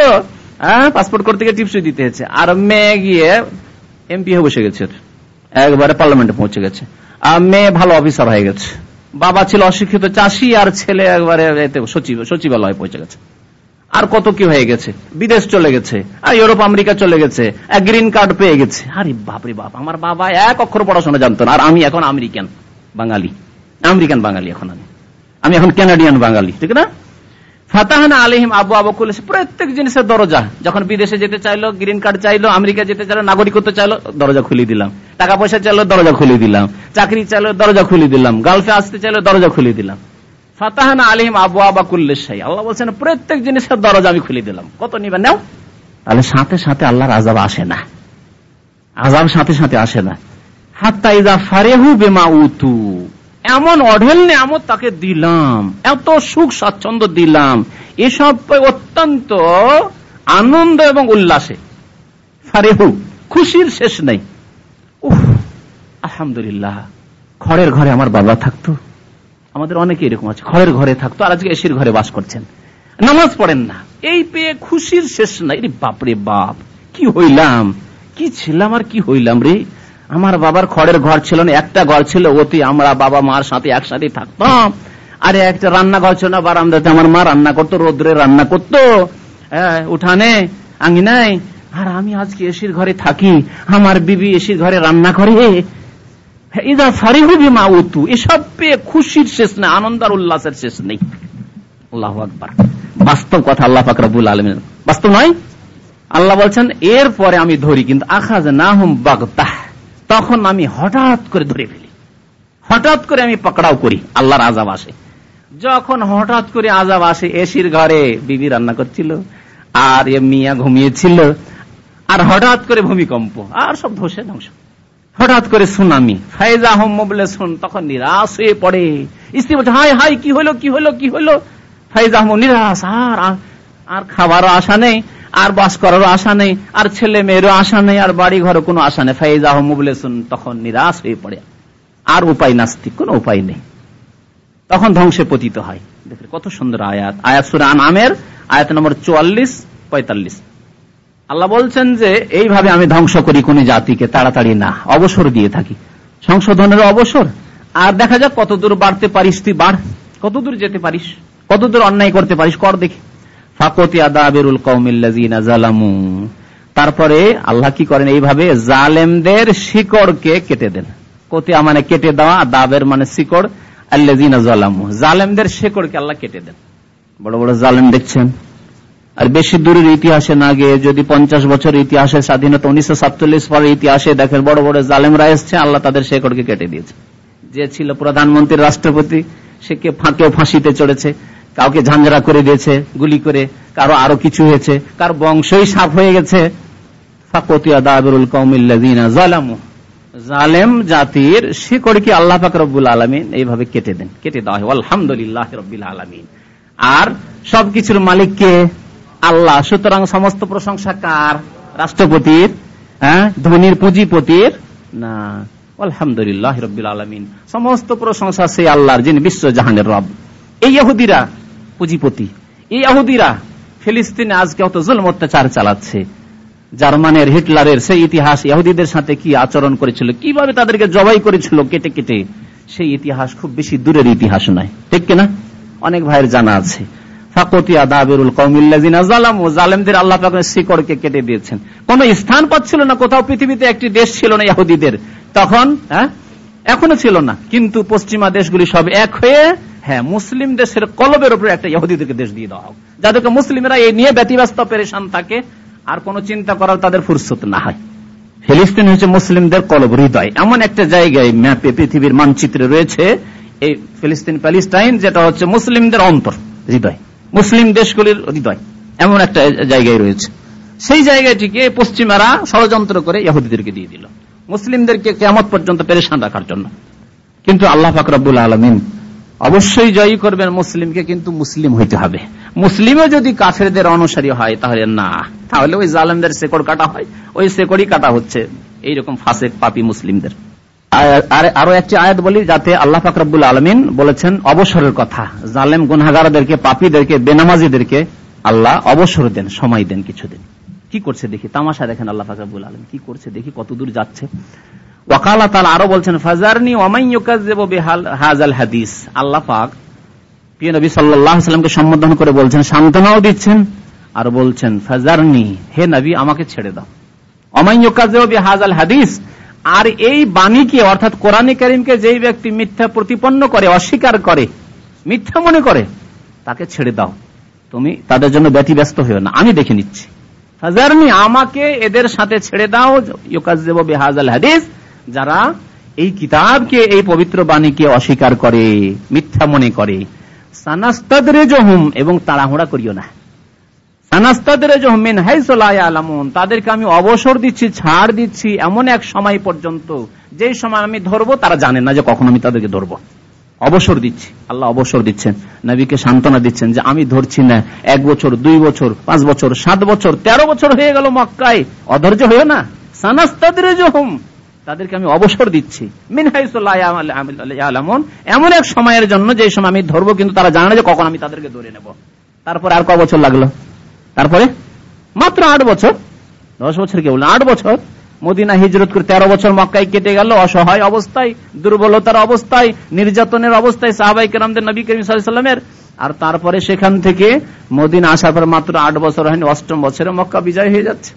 হ্যাঁ পাসপোর্ট করতে গিয়ে টিপসই দিতে হচ্ছে আর মেয়ে গিয়ে এমপি হয়ে বসে গেছে একবারে পার্লামেন্টে পৌঁছে গেছে। আর মেয়ে ভালো অফিসার হয়ে গেছে। বাবা ছিল অশিক্ষিত চাষি, আর ছেলে একবারে সচিব সচিবালয়ে পৌঁছে গেছে। আর কত কি হয়ে গেছে? বিদেশ চলে গেছে। আর ইউরোপ, আমেরিকা চলে গেছে। গ্রিন কার্ড পেয়ে গেছে। আরে বাপরে বাপ, আমার বাবা এক অক্ষর পড়াশোনা জানতো না। আর আমি এখন আমেরিকান বাঙালি। আমেরিকান বাঙালি এখন আমি। আমি এখন ক্যানাডিয়ান বাঙালি, ঠিক না? ফাতাহানা আলিহিম আবু আবু কুলেছে প্রত্যেক জিনিসের দরজা। যখন বিদেশে যেতে চাইলো, গ্রিন কার্ড চাইলো, আমেরিকা যেতে চাইলো, নাগরিকত্ব চাইলো, দরজা খুলে দিলাম। টাকা পয়সা চাইলো, দরজা খুলে দিলাম। চাকরি চাইলো, দরজা খুলে দিলাম। গালফে আসতে চাইলো, দরজা খুলে দিলাম। ফাতাহানা আলিহিম আবু আল্লাহ বলছেন, প্রত্যেক জিনিসের দরজা আমি খুলে দিলাম। কত নিবেন নাও। তাহলে সাথে সাথে আল্লাহর আজাব আসে না। আজাব সাথে সাথে আসে না। হাত্তা ইজা ফারেহু বেমা উতু। এমন অঢেল নিয়ামত তাকে দিলাম, এত সুখ স্বাচ্ছন্দ্য দিলাম, এসব অত্যন্ত আনন্দ এবং উল্লাসে। ফারেহু খুশির শেষ নেই। উফ, আলহামদুলিল্লাহ খড়ের ঘরে আমার বাবা থাকতো। আমাদের অনেকে এরকম আছে, ঘরের ঘরে থাকতো, আর আজকে এসির ঘরে বাস করছেন। নামাজ পড়েন না, এই পেয়ে খুশির শেষ নাই। বাপরে বাপ, কি হইলাম? কি ছিলাম আর কি হইলাম রে? আমার বাবার খড়ের ঘর ছিল না, একটা ঘর ছিল অতি, আমরা বাবা মার সাথে একসাথে থাকতাম। আরে, একটা রান্নাঘর ছিল না, বারান্দাতে আমার মা রান্না করতো, রোদ্রে রান্না করতো। উঠানে আঙ্গিনায় আর আমি আজকে এসির ঘরে থাকি, আমার বিবি এসির ঘরে রান্না করে। ইদা ফারিহুবি মা উতু, এসব পেয়ে খুশির শেষ নেই, আনন্দ আর উল্লাসের শেষ নেই। আল্লাহ আকবার। বাস্তব কথা আল্লাহ ফাকরাবুল বাস্তব নয়? আল্লাহ বলছেন, এরপরে আমি ধরি, কিন্তু আখাজ না হুম বাগতাহ। তখন আমি হঠাৎ করে ধরে ফেলি। হঠাৎ করে আমি পকড়াও করি, আল্লাহর আজাব আসে। যখন হঠাৎ করে আজাব আসে, এসির ঘরে বিবি রান্না করছিল, আর এ মিয়া ঘুমিয়েছিল, আর হঠাৎ করে ভূমিকম্প, আর সব ধসে ধ্বংস। হঠাৎ করে সুনামি, ফাইজা হোম বলে শুন তখন নিরাশ হয়ে পড়ে। স্ত্রী বলছে হাই হাই কি হলো কি হলো কি হলো? ফাইজা হোম নিরাশ আর আর খাবারও আশা নেই, আর বাস করারও আশা নেই, আর ছেলে মেয়েরও আশা নেই, আর বাড়ি ঘরে কোনো আশা নেই। ফাইজা হোম তখন নিরাশ হয়ে পড়ে। আর উপায় নাস্তিক, কোন উপায় নেই। তখন ধ্বংসে পতিত হয়। দেখেন কত সুন্দর আয়াত। আয়াত সুরা আমের আয়াত নম্বর চুয়াল্লিশ, পঁয়তাল্লিশ। আল্লাহ বলছেন যে, এইভাবে আমি ধ্বংস করি কোন জাতিকে, তাড়াতাড়ি না, অবসর দিয়ে থাকি। সংশোধনের অবসর। আর দেখা যাক কতদূর বাড়তে পারিস তুই, বাড়। কতদূর যেতে পারিস? কতদূর অন্যায় করতে পারিস, কর দেখি। ফাকতি আদাবেরুল কৌমিল্লাজিনা জালামু তারপরে আল্লাহ কি করেন এইভাবে? জালেমদের শিকড়কে কেটে দেন। কতিয়া মানে কেটে দেওয়া দাবের মানে শিকড় আল্লাজিনা জালামু জালেমদের শিকড়কে আল্লাহ কেটে দেন। বড় বড় জালেম দেখছেন। আর বেশি দূরের ইতিহাসে না গিয়ে যদি পঞ্চাশ বছর ইতিহাসে স্বাধীনতা, উনিশশো সাতচল্লিশ পরের ইতিহাসে দেখেন বড় বড় জালেমরা এসছে, আল্লাহ তাদের শেকড়কে কেটে দিয়েছে। যে ছিল প্রধানমন্ত্রী রাষ্ট্রপতি, সে কে ফাঁকেও ফাঁসিতে চড়েছে। কাউকে ঝাঞ্ঝরা করে দিয়েছে, গুলি করে, কারও আরও কিছু হয়েছে, কার বংশই সাফ হয়ে গেছে। জালেম জাতির আল্লাহ আলমিন? এইভাবে কেটে দেন। কেটে দেওয়া হয়। আলহামদুলিল্লাহ রব্বুল আলমিন। আর সবকিছুর আল্লাহ। সুতরাং সমস্ত প্রশংসা কার? রাষ্ট্রপতির হ্যাঁ? ধনির পুঁজিপতির? না। আলহামদুলিল্লাহ রবিল আলমিন। সমস্ত প্রশংসা সেই আল্লাহর, যিনি বিশ্ব জাহানের রব। এই ইহুদিরা পুঁজিপতি। এই ইহুদিরা ফিলিস্তিনে আজকে অত জুলম অত্যাচার চালাচ্ছে। জার্মানের হিটলারের সেই ইতিহাস ইহুদিদের সাথে কি আচরণ করেছিল, কীভাবে তাদেরকে জবাই করেছিল কেটে কেটে, সেই ইতিহাস খুব বেশি দূরের ইতিহাস নয়। ঠিক কিনা? অনেক ভাইয়ের জানা আছে। জালেমদের আল্লাহ শিকড়কে কেটে দিয়েছেন। কোন স্থান পাচ্ছিল না, কোথাও পৃথিবীতে একটি দেশ ছিল না ইহুদিদের। তখন হ্যাঁ? এখনও ছিল না। কিন্তু পশ্চিমা দেশগুলি সব এক হয়ে হ্যাঁ মুসলিম দেশের কলবের উপরে একটা ইহুদিদেরকে দেশ দিয়ে দেওয়া হোক। যাদেরকে মুসলিমরা এই নিয়ে ব্যতিব্যস্ত, পেরেশান থাকে, আর কোন চিন্তা করার তাদের ফুরসত না হয়। ফিলিস্তিন হচ্ছে মুসলিমদের কলব, হৃদয়। এমন একটা জায়গায় ম্যাপে পৃথিবীর মানচিত্রে রয়েছে, এই ফিলিস্তিন প্যালিস্টাইন, যেটা হচ্ছে মুসলিমদের অন্তর, হৃদয়। মুসলিম দেশগুলির হৃদয়। এমন একটা জায়গায় রয়েছে। সেই জায়গাটিকে পশ্চিমারা ষড়যন্ত্র করে ইহুদিদেরকে দিয়ে দিল। মুসলিমদেরকে কেমন পর্যন্ত পেরেশান রাখার জন্য। কিন্তু আল্লাহ ফাকরাবুল আলমিন অবশ্যই জয়ী করবেন মুসলিমকে, কিন্তু মুসলিম হইতে হবে। মুসলিমও যদি কাফেরদের অনুসারী হয়, তাহলে না। তাহলে ওই জালেমদের শেকড় কাটা হয়। ওই শেকড়ই কাটা হচ্ছে। এইরকম ফাঁসে পাপি মুসলিমদের। আরও একটি আয়াত বলি, যাতে আল্লাহ ফাকরাবুল আলমিন বলেছেন, অবসরের কথা। জালেম গুনাগারদেরকে পাপীদেরকে, বেনামাজিদেরকে আল্লাহ অবসর দেন, সময় দেন কিছুদিন। কি করছে দেখি? তামাশা দেখেন আল্লাহ ফাকরাবুল আলম কি করছে দেখি? কতদূর যাচ্ছে? ওয়াকালা তালা আরও বলছেন, ফাজারনি হাজাল হাদিস। আল্লাহ পাক প্রিয় নবী সাল্লামকে সম্বোধন করে বলছেন, সান্ত্বনাও দিচ্ছেন আর বলছেন, ফাজারনি, হে নবী, আমাকে ছেড়ে দাও। আর এই বাণীকে, অর্থাৎ কোরআন করিমকে যেই ব্যক্তি মিথ্যা প্রতিপন্ন করে, অস্বীকার করে, মিথ্যা মনে করে, তাকে ছেড়ে দাও। তুমি তাদের জন্য ব্যতিব্যস্ত হইও না। আমি দেখে নিচ্ছি। আমাকে এদের সাথে ছেড়ে দাও। হাজাল হাদিস। যারা এই কিতাবকে, এই পবিত্র বাণীকে অস্বীকার করে, মিথ্যা মনে করে এবং তাড়াহুড়া করিও না। তাদেরকে আমি অবসর দিচ্ছি, ছাড় দিচ্ছি, এমন এক সময় পর্যন্ত যে সময় আমি ধরবো, তারা জানে না যে কখন আমি তাদেরকে ধরবো। অবসর দিচ্ছি। আল্লাহ অবসর দিচ্ছেন। নবীকে সান্ত্বনা দিচ্ছেন যে আমি ধরছি না। এক বছর, দুই বছর, পাঁচ বছর, সাত বছর, তেরো বছর হয়ে গেল মক্কায়। অধৈর্য হয়ে না। সানাস্তাদের জহম তাদেরকে আমি অবসর দিচ্ছি। মিনহাইসুল্লাহ এমন এক সময়ের জন্য যে সময় আমি ধরবো, কিন্তু তারা জানে যে কখন আমি তাদেরকে ধরে নেব। তারপরে আর ক বছর লাগল? তারপরে? মাত্র আট বছর। দশ বছর কেবল আট বছর। মদিনা হিজরত করে তেরো বছর মক্কায় কেটে গেল, অসহায় অবস্থায়, দুর্বলতার অবস্থায়, নির্যাতনের অবস্থায় সাহাবাই কেরামদের নবী করিম সাল্লামের। আর তারপরে সেখান থেকে মদিনা আসার পর মাত্র আট বছর হয়নি, অষ্টম বছরে মক্কা বিজয় হয়ে যাচ্ছে।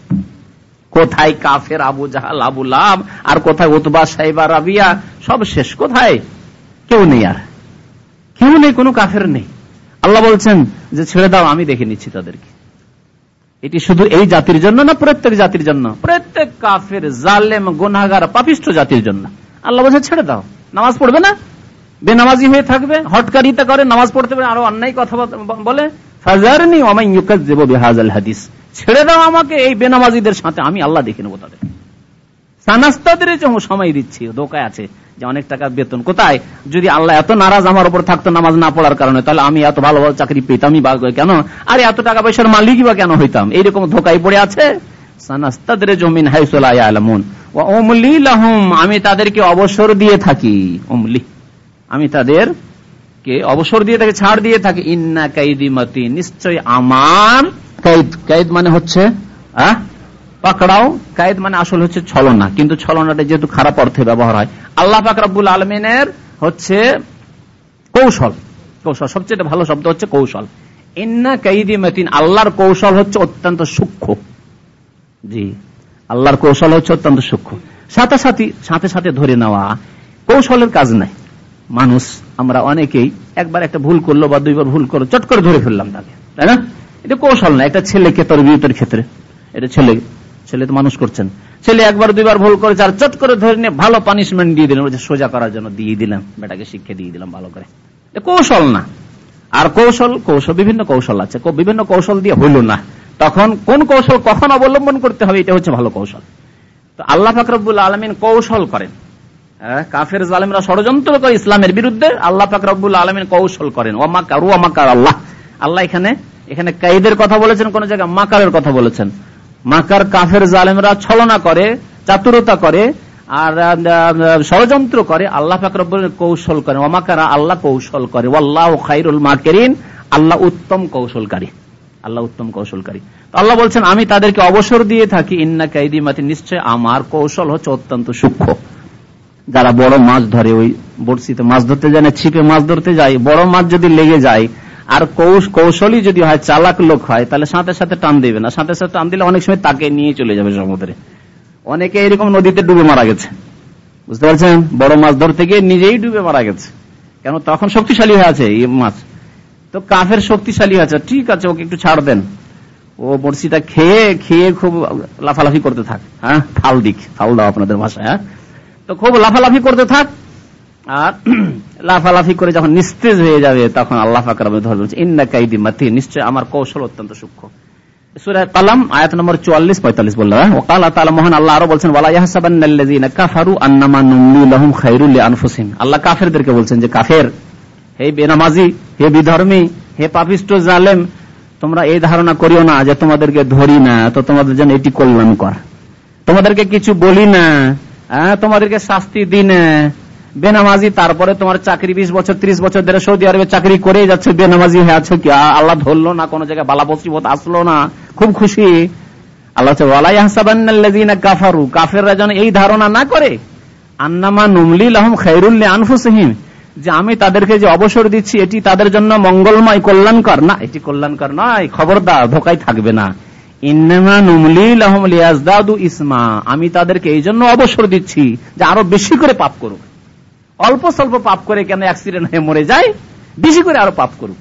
কোথায় কাফের আবু জাহাল, আবু লাভ আর কোথায় উতবা সাহেবা রাবিয়া? সব শেষ কোথায়? কেউ নেই আর। কেউ নেই, কোনো কাফের নেই। আল্লাহ বলছেন যে, ছেড়ে দাও, আমি দেখে নিচ্ছি তাদেরকে। এটি শুধু এই জাতির জন্য না, প্রত্যেক জাতির জন্য। প্রত্যেক কাফের, জালেম গুনাগার পাপিষ্ট জাতির জন্য। আল্লাহ বলছে ছেড়ে দাও। নামাজ পড়বে না? বেনামাজি হয়ে থাকবে, হটকারিতা করে, নামাজ পড়তে পারে, আরও অন্যায় কথা বলে। ফাজারনি হাজাল হাদিস। ছেড়ে দাও আমাকে এই বেনামাজিদের সাথে, আমি আল্লাহ দেখে নেব তাদের। সানাস্তাদের সময় দিচ্ছি দোকায় আছে যে অনেক টাকা বেতন। কোথায়? যদি আল্লাহ এত নারাজ আমার উপর থাকতো নামাজ না পড়ার কারণে, তাহলে আমি এত ভালো ভালো চাকরি পেতামই বা কেন? আরে এত টাকা পয়সার মালিকই বা কেন হইতাম? এইরকম ধোকায় পড়ে আছে? সানাস্তাদের জমিন হাইসোলা আলমুন। আমি তাদেরকে অবসর দিয়ে থাকি অমলি আমি তাদের কে অবসর দিয়ে থাকি ছাড় দিয়ে থাকি। ইন্না কাইদিমতি নিশ্চয় আমার কাইদ। কাইদ মানে হচ্ছে পাকড়াও। কায়েদ মানে আসল হচ্ছে ছলনা। কিন্তু ছলনাটা যেহেতু খারাপ অর্থে ব্যবহার হয়। আল্লাহ ফাকরাবুল আলমিনের হচ্ছে কৌশল। কৌশল। সবচেয়ে ভালো শব্দ হচ্ছে কৌশল। ইন্না কাইদি মতিন, আল্লাহর কৌশল হচ্ছে অত্যন্ত সূক্ষ্ম। জি। আল্লাহর কৌশল হচ্ছে অত্যন্ত সূক্ষ্ম। সাথে সাথে সাথে সাথে ধরে নেওয়া কৌশলের কাজ নাই। মানুষ, আমরা অনেকেই একবার একটা ভুল করল বা দুইবার ভুল করল, চট করে ধরে ফেললাম তাকে, তাই না? এটা কৌশল না একটা ছেলেকে তোর বিয়েতের ক্ষেত্রে। এটা ছেলে ছেলে তো মানুষ করছেন। ছেলে একবার দুইবার ভুল করেছে, আর চট করে ধরে নিয়ে ভালো পানিশমেন্ট দিয়ে দিলাম সোজা করার জন্য দিয়ে দিলাম, বেটাকে শিক্ষা দিয়ে দিলাম ভালো করে। কৌশল না। আর কৌশল কৌশল, বিভিন্ন কৌশল আছে। বিভিন্ন কৌশল দিয়ে হইল না। তখন কোন কৌশল কখন অবলম্বন করতে হবে, এটা হচ্ছে ভালো কৌশল। তো আল্লাহ ফাকরবুল আলমিন কৌশল করেন। কাফের জালিমরা ষড়যন্ত্র করে ইসলামের বিরুদ্ধে আল্লাহ ফাকরবুল আলমিন কৌশল করেন। ওমাকার ওমাকার আল্লাহ। আল্লাহ এখানে এখানে কাইদের কথা বলেছেন, কোন জায়গায় মাকারের কথা বলেছেন। মাকার কাফের জালেমরা ছলনা করে, চাতুরতা করে, আর ষড়যন্ত্র করে, আল্লাহ ফাকরব কৌশল করে অমাকারা আল্লাহ কৌশল করে। আল্লাহ খাইরুল মাকেরিন, আল্লাহ উত্তম কৌশলকারী। আল্লাহ উত্তম কৌশলকারী। আল্লাহ বলছেন, আমি তাদেরকে অবসর দিয়ে থাকি। ইন্না কাইদি মাতি নিশ্চয় আমার কৌশল হচ্ছে অত্যন্ত সূক্ষ্ম। যারা বড় মাছ ধরে, ওই বড়শিতে মাছ ধরতে যায় না, ছিপে মাছ ধরতে যায়। বড় মাছ যদি লেগে যায়, আর কৌশলী যদি হয়, চালাক লোক হয়, তাহলে সাথে সাথে টান দেবে না। সাথে সাথে টান দিলে অনেক সময় তাকে নিয়ে চলে যাবে সমুদ্রে। অনেকে এরকম নদীতে ডুবে মারা গেছে। বুঝতে পারছেন? বড় মাছ ধরতে গিয়ে নিজেই ডুবে মারা গেছে। কেন? তখন শক্তিশালী হয়ে আছে এই মাছ। তো কাফের শক্তিশালী আছে। ঠিক আছে, ওকে একটু ছাড় দেন। ও বড়শিটা খেয়ে খেয়ে খুব লাফালাফি করতে থাক। হ্যাঁ? ফাল দিক। ফাল দাও আপনাদের ভাষায় হ্যাঁ? তো খুব লাফালাফি করতে থাক। আর লাফালাফি করে যখন নিস্তেজ হয়ে যাবে, তখন আল্লাহ ফাকর মাতি নিশ্চয় আমার কৌশল অত্যন্ত সূক্ষ্ম। কালাম আয়াত নম্বর চুয়াল্লিশ, পঁয়তাল্লিশ বললাম ওকাল তালা মোহন আল্লাহ আরও বলছেন কাফারু আন্নামা খাইরুল আনফুসিন আল্লাহ কাফেরদেরকে বলছেন যে, কাফের, হে বেনামাজি, হে বিধর্মী, হে পাপিষ্ট জালেম, তোমরা এই ধারণা করিও না যে তোমাদেরকে ধরি না, তো তোমাদের জন্য এটি কল্যাণ কর তোমাদেরকে কিছু বলি না তোমাদেরকে শাস্তি দিই না বেনামাজি, তারপরে তোমার চাকরি বিশ বছর, ত্রিশ বছর ধরে সৌদি আরবে চাকরি করে যাচ্ছে, বেনামাজি হয়ে আছে কি? আল্লাহ ধরলো না, কোন জায়গায় বালা আসলো না। খুব খুশি। আল্লাহ কাফারু কাফেররা যেন এই ধারণা না করে। আন্নামা আনফুসহিম যে আমি তাদেরকে যে অবসর দিচ্ছি, এটি তাদের জন্য মঙ্গলময়, কল্যাণকর। না, এটি কল্যাণকর নয়, খবরদার ধোকাই থাকবে না। আমি তাদেরকে এই জন্য অবসর দিচ্ছি যে আরও বেশি করে পাপ করুক। অল্প স্বল্প পাপ করে কেন অ্যাক্সিডেন্ট হয়ে মরে যায়? বেশি করে আরও পাপ করুক।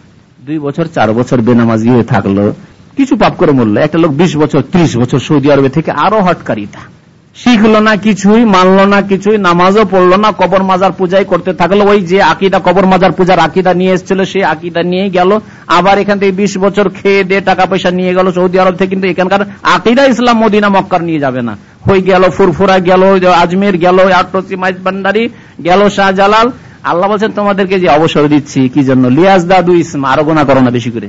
দুই বছর, চার বছর বেনামাজি হয়ে থাকল। কিছু পাপ করে মরলো। একটা লোক বিশ বছর, ত্রিশ বছর সৌদি আরবে থেকে আরও হটকারিতা। শিখলো না কিছুই, মানলো না কিছুই, নামাজও পড়ল না, কবর মাজার পূজাই করতে থাকল। ওই যে আকিদা, কবর মাজার পূজার আকিদা নিয়ে এসেছিল, সেই আকিদা নিয়ে গেল। আবার এখান থেকে বিশ বছর খেয়ে দিয়ে টাকা পয়সা নিয়ে গেল সৌদি আরব থেকে, কিন্তু এখানকার আকিদা ইসলাম মদিনা, মক্কার নিয়ে যাবে না। হয়ে গেল, ফুরফুরা গেল আজমের গেল, আটরসি মাইজ ভান্ডারি গেল, শাহজালাল। আল্লাহ বলছেন, তোমাদেরকে যে অবসর দিচ্ছি, কি জন্য? লিয়াজ দাদু ইসম, আরও গোনা করো না বেশি করে।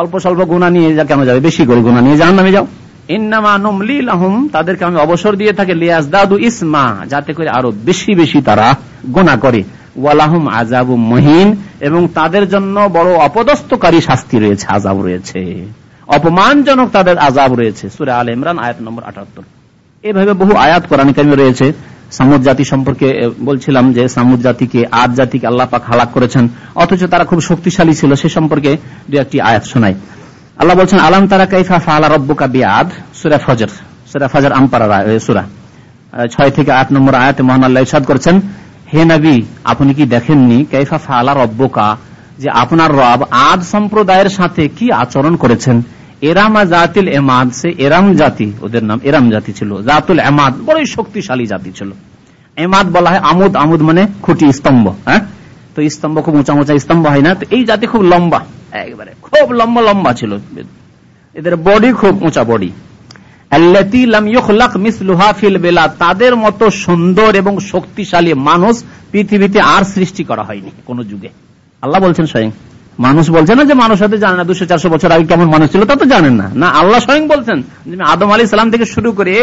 অল্প স্বল্প গুণা নিয়ে যা কেন যাবে? বেশি করে গুণা নিয়ে জাহান নামে যাও। তাদেরকে আমি অবসর দিয়ে থাকি লিয়াজ দাদু ইসমা, যাতে করে আরও বেশি বেশি তারা গোনা করে। আজাবু মহিন, এবং তাদের জন্য বড় অপদস্থকারী শাস্তি রয়েছে আজাব রয়েছে। অপমানজনক তাদের আজাব রয়েছে, সুরে আল ইমরান, আয়াত নম্বর আটাত্তর। এভাবে বহু আয়াত কোরআন রয়েছে। সামুদ জাতি সম্পর্কে বলছিলাম যে সামুদ জাতিকে আজ জাতিকে আল্লাহ হালাক করেছেন, অথচ তারা খুব শক্তিশালী ছিল সে সম্পর্কে দু একটি আয়াত শোনায় আল্লাহ বলছেন, আলাম তারা কাইফা ফালা রব্বুকা বিয়াদ সুরা ফজর। সুরা ফজর আমপারা সুরা। ছয় থেকে আট নম্বর আয়াতে মোহান আল্লাহ ইসাদ করছেন, হে নবী, আপনি কি দেখেননি কাইফা ফালা রব্বুকা যে আপনার রব আদ সম্প্রদায়ের সাথে কি আচরণ করেছেন? এরামা জাতিল এমাদ, সে এরাম জাতি, ওদের নাম এরাম জাতি ছিল। জাতুল এমাদ, বড়ই শক্তিশালী জাতি ছিল। এমাদ বলা হয় আমুদ আমুদ মানে খুঁটি, স্তম্ভ হ্যাঁ? তো স্তম্ভ খুব উঁচা উঁচা স্তম্ভ হয় না, তো এই জাতি খুব লম্বা, একবারে খুব লম্বা লম্বা ছিল। এদের বডি খুব উঁচা বডি তাদের মতো সুন্দর এবং শক্তিশালী মানুষ পৃথিবীতে আর সৃষ্টি করা হয়নি কোন যুগে। আল্লাহ বলছেন স্বয়ং। মানুষ বলছে না যে মানুষ হয়তো জানে না, দুশো, চারশো বছর আগে কেমন মানুষ ছিল তা তো জানেন না। না, আল্লাহ স্বয়ং বলছেন আদম আলী সালাম থেকে শুরু করে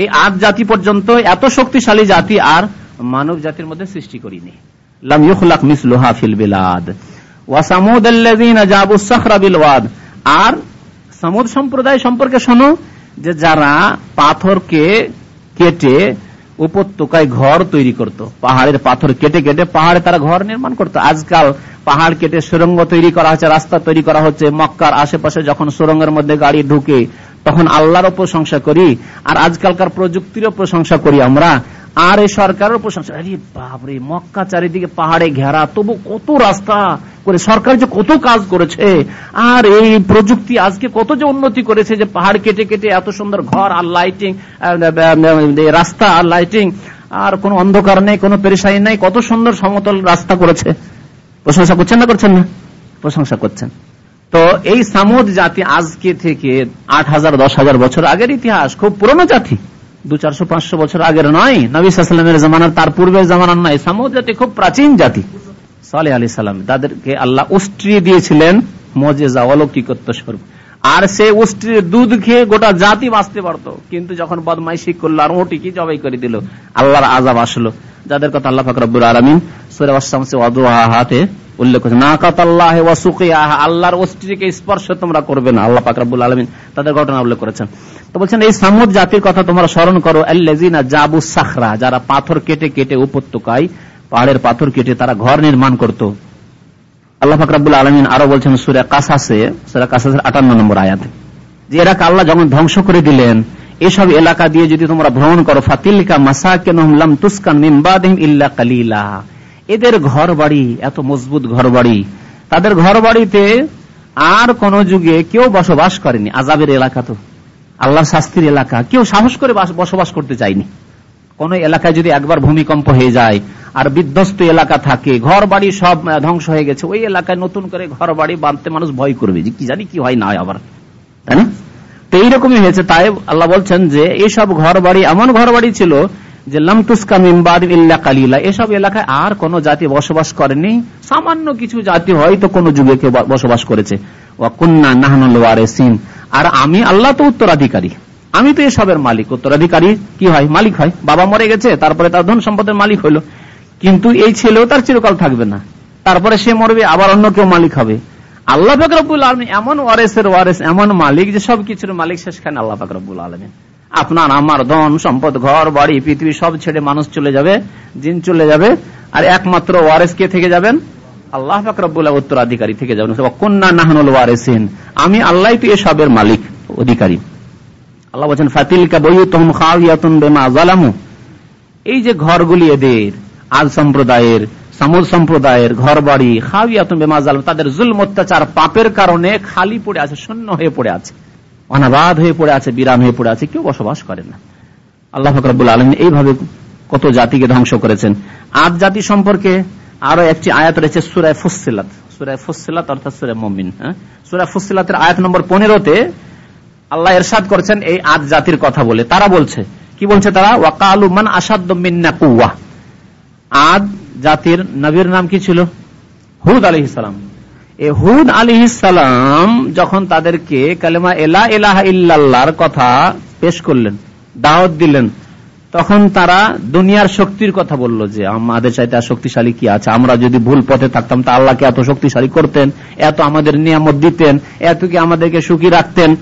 এই আট জাতি পর্যন্ত এত শক্তিশালী জাতি আর মানব জাতির মধ্যে সৃষ্টি করিনি। ইউখলাক মিসলুহা ফিল বিলাদ ওয়াসামুদ আল্লাযীনা জাবু সাখরা বিল ওয়াদ আর সামুদ সম্প্রদায় সম্পর্কে শোনো, যে যারা পাথরকে কেটে উপত্যকায় ঘর তৈরি করত, পাহাড়ের পাথর কেটে কেটে পাহাড়ে তারা ঘর নির্মাণ করত। আজকাল পাহাড় কেটে সুরঙ্গ তৈরি করা হচ্ছে, রাস্তা তৈরি করা হচ্ছে, মক্কার আশেপাশে যখন সুরঙ্গের মধ্যে গাড়ি ঢুকে, তখন আল্লাহর প্রশংসা করি। আর আজকালকার প্রযুক্তিরও প্রশংসা করি আমরা আর এই সরকারের প্রশংসা। আরে বাপরে, মক্কা চারিদিকে পাহাড়ে ঘেরা, তবু কত রাস্তা করে, সরকার যে কত কাজ করেছে, আর এই প্রযুক্তি আজকে কত যে উন্নতি করেছে যে পাহাড় কেটে কেটে এত সুন্দর ঘর আর লাইটিং রাস্তা আর লাইটিং আর কোন অন্ধকার নেই, কোন পেরেশানি নেই, কত সুন্দর সমতল রাস্তা করেছে। প্রশংসা করছেন না করছেন না? প্রশংসা করছেন। তো এই সামুদ জাতি আজকে থেকে আট হাজার, দশ হাজার বছর আগের ইতিহাস, খুব পুরনো জাতি। দু চারশো, পাঁচশো বছর আগের নয়। নবীলামের জামানার তার পূর্বের জামানার নয়। সামুদ জাতি খুব প্রাচীন জাতি। সালে আলী সালাম, তাদেরকে আল্লাহ উষ্ট্রি দিয়েছিলেন। মজেজা, অলৌকিকত্ব স্বরূপ। আর সে উষ্ট্রির দুধ খেয়ে গোটা জাতি বাঁচতে পারতো। কিন্তু যখন বদমাইশি করল, আর ওটি কি জবাই করে দিল? আল্লাহর আজাব আসলো। যাদের কথা আল্লাহ ফাকরাবুর আলমিন হাতে উল্লেখ করছে না কাতাল্লাহ আল্লাহর অস্ত্রীকে স্পর্শ তোমরা করবে না, আল্লাহ আলমিন তাদের ঘটনা উল্লেখ করেছেন। তো বলছেন, এই সামুদ জাতির কথা তোমরা স্মরণ করো জাবু সাখরা, যারা পাথর কেটে কেটে উপত্যকায়, পাহাড়ের পাথর কেটে তারা ঘর নির্মাণ করত। আল্লাহ আরও বলছেন, সুরে কাসাসে সুরে কাসাসের আটান্ন নম্বর আয়াত, যে এরা আল্লাহ যখন ধ্বংস করে দিলেন, এসব এলাকা দিয়ে যদি তোমরা ভ্রমণ করো, ফাতিলিকা মাসা কেন তুস্কান ইল্লা কালিলা এদের ঘর বাড়ি এত মজবুত ঘর বাড়ি তাদের ঘর বাড়িতে আর কোন যুগে কেউ বসবাস করেনি, আজাবের এলাকা তো, আল্লাহর শাস্তির এলাকা, কেউ সাহস করে বসবাস করতে চায়নি। কোন এলাকায় যদি একবার ভূমিকম্প হয়ে যায়, আর বিধ্বস্ত এলাকা থাকে ঘর বাড়ি সব ধ্বংস হয়ে গেছে, ওই এলাকায় নতুন করে ঘর বাড়ি বাঁধতে মানুষ ভয় করবে যে কি জানি কি হয় না আবার, তাই না? তো এইরকমই হয়েছে, তাই আল্লাহ বলছেন যে এইসব ঘর বাড়ি এমন ঘর বাড়ি ছিল যে লামতুস্কা মিমবাদ ইল্লা কালিলা, এসব এলাকায় আর কোন জাতি বসবাস করেনি। সামান্য কিছু জাতি হয়তো কোন যুগে কেউ বসবাস করেছে। ওয়াকুন্না নাহানুল ওয়ারেসিন আর আমি আল্লাহ তো উত্তরাধিকারী। আমি তো এসবের মালিক। উত্তরাধিকারী কি হয়? মালিক হয়। বাবা মরে গেছে, তারপরে তার ধন সম্পদের মালিক হইল কিন্তু এই ছেলেও তার চিরকাল থাকবে না। তারপরে সে মরবে, আবার অন্য কেউ মালিক হবে। আল্লাহ ফাকরবুল আলমী এমন ওয়ারেসের ওয়ারেস, এমন মালিক যে সব কিছুর মালিক শেষখানে আল্লাহ ফাকরবুল আলমী আপনার, আমার ধন, সম্পদ, ঘর, বাড়ি, পৃথিবী সব ছেড়ে মানুষ চলে যাবে, জিন চলে যাবে। আর একমাত্র ওয়ারেস কে থেকে যাবেন? আল্লাহ ফাকরবুল্লাহ উত্তরাধিকারী থেকে যাবেন। কন্যা নাহানুল ওয়ারেসিন। আমি আল্লাহ তো এসবের মালিক, অধিকারী। আল্লাহ বলছেন, ফাতিলকা বই তহম খাওয়াতুন বেমা এই যে ঘরগুলি এদের, আজ সম্প্রদায়ের, সামুদ সম্প্রদায়ের ঘর, বাড়ি জালাম তাদের জুল অত্যাচার পাপের কারণে খালি পড়ে আছে, শূন্য হয়ে পড়ে আছে। অনাবাদ হয়ে পড়ে আছে, বিরাম হয়ে পড়ে আছে, কেউ বসবাস করে না। আল্লাহ ফকরাবুল আলম এইভাবে কত জাতিকে ধ্বংস করেছেন। আদ জাতি সম্পর্কে আরও একটি আয়াত রয়েছে সুরায় ফুসিলাত সুরায় ফুসিলাত অর্থাৎ সুরায় মমিন হ্যাঁ? সুরায় ফুসিলাতের আয়াত নম্বর পনেরোতে আল্লাহ এরশাদ করছেন এই আদ জাতির কথা বলে। তারা বলছে, কি বলছে তারা? ওয়াকালু মান আসাদ কুয়া আদ জাতির নবীর নাম কি ছিল? হুদ আলী ইসলাম এ হুদ আলী ইসালাম যখন তাদেরকে কালেমা এলা এলাহা ইল্লাহর কথা পেশ করলেন, দাওয়াত দিলেন, তখন তারা দুনিয়ার শক্তির কথা বলল যে, আমাদের চাইতে আর শক্তিশালী কি আছে? আমরা যদি ভুল পথে থাকতাম তা আল্লাহকে এত শক্তিশালী করতেন, এত আমাদের নিয়ামত দিতেন, এত কি আমাদেরকে সুখী রাখতেন?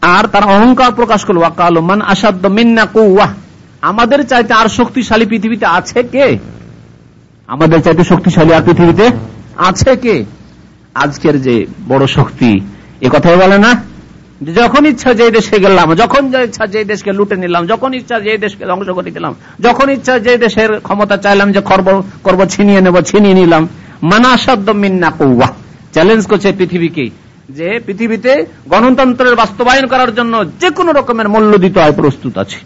আর তার অহংকার প্রকাশ করল ওয়াকালমান আসাদ্দ মিন্না কুয়া আমাদের চাইতে আর শক্তিশালী পৃথিবীতে আছে কে? আমাদের চাইতে শক্তিশালী আর পৃথিবীতে আছে কে? আজকের যে বড় শক্তি, এ কথাই বলে না? যখন ইচ্ছা যে দেশে গেলাম, যখন ইচ্ছা যে দেশকে লুটে নিলাম, যখন ইচ্ছা যে দেশকে ধ্বংস করে দিলাম, যখন ইচ্ছা যে দেশের ক্ষমতা চাইলাম যে করব, ছিনিয়ে নেব, ছিনিয়ে নিলাম, মানাসাদ্দ মিন্না কৌয়া চ্যালেঞ্জ করছে পৃথিবীকে যে পৃথিবীতে গণতন্ত্রের বাস্তবায়ন করার জন্য যে কোনো রকমের মূল্য দিতে হয়, প্রস্তুত আছে।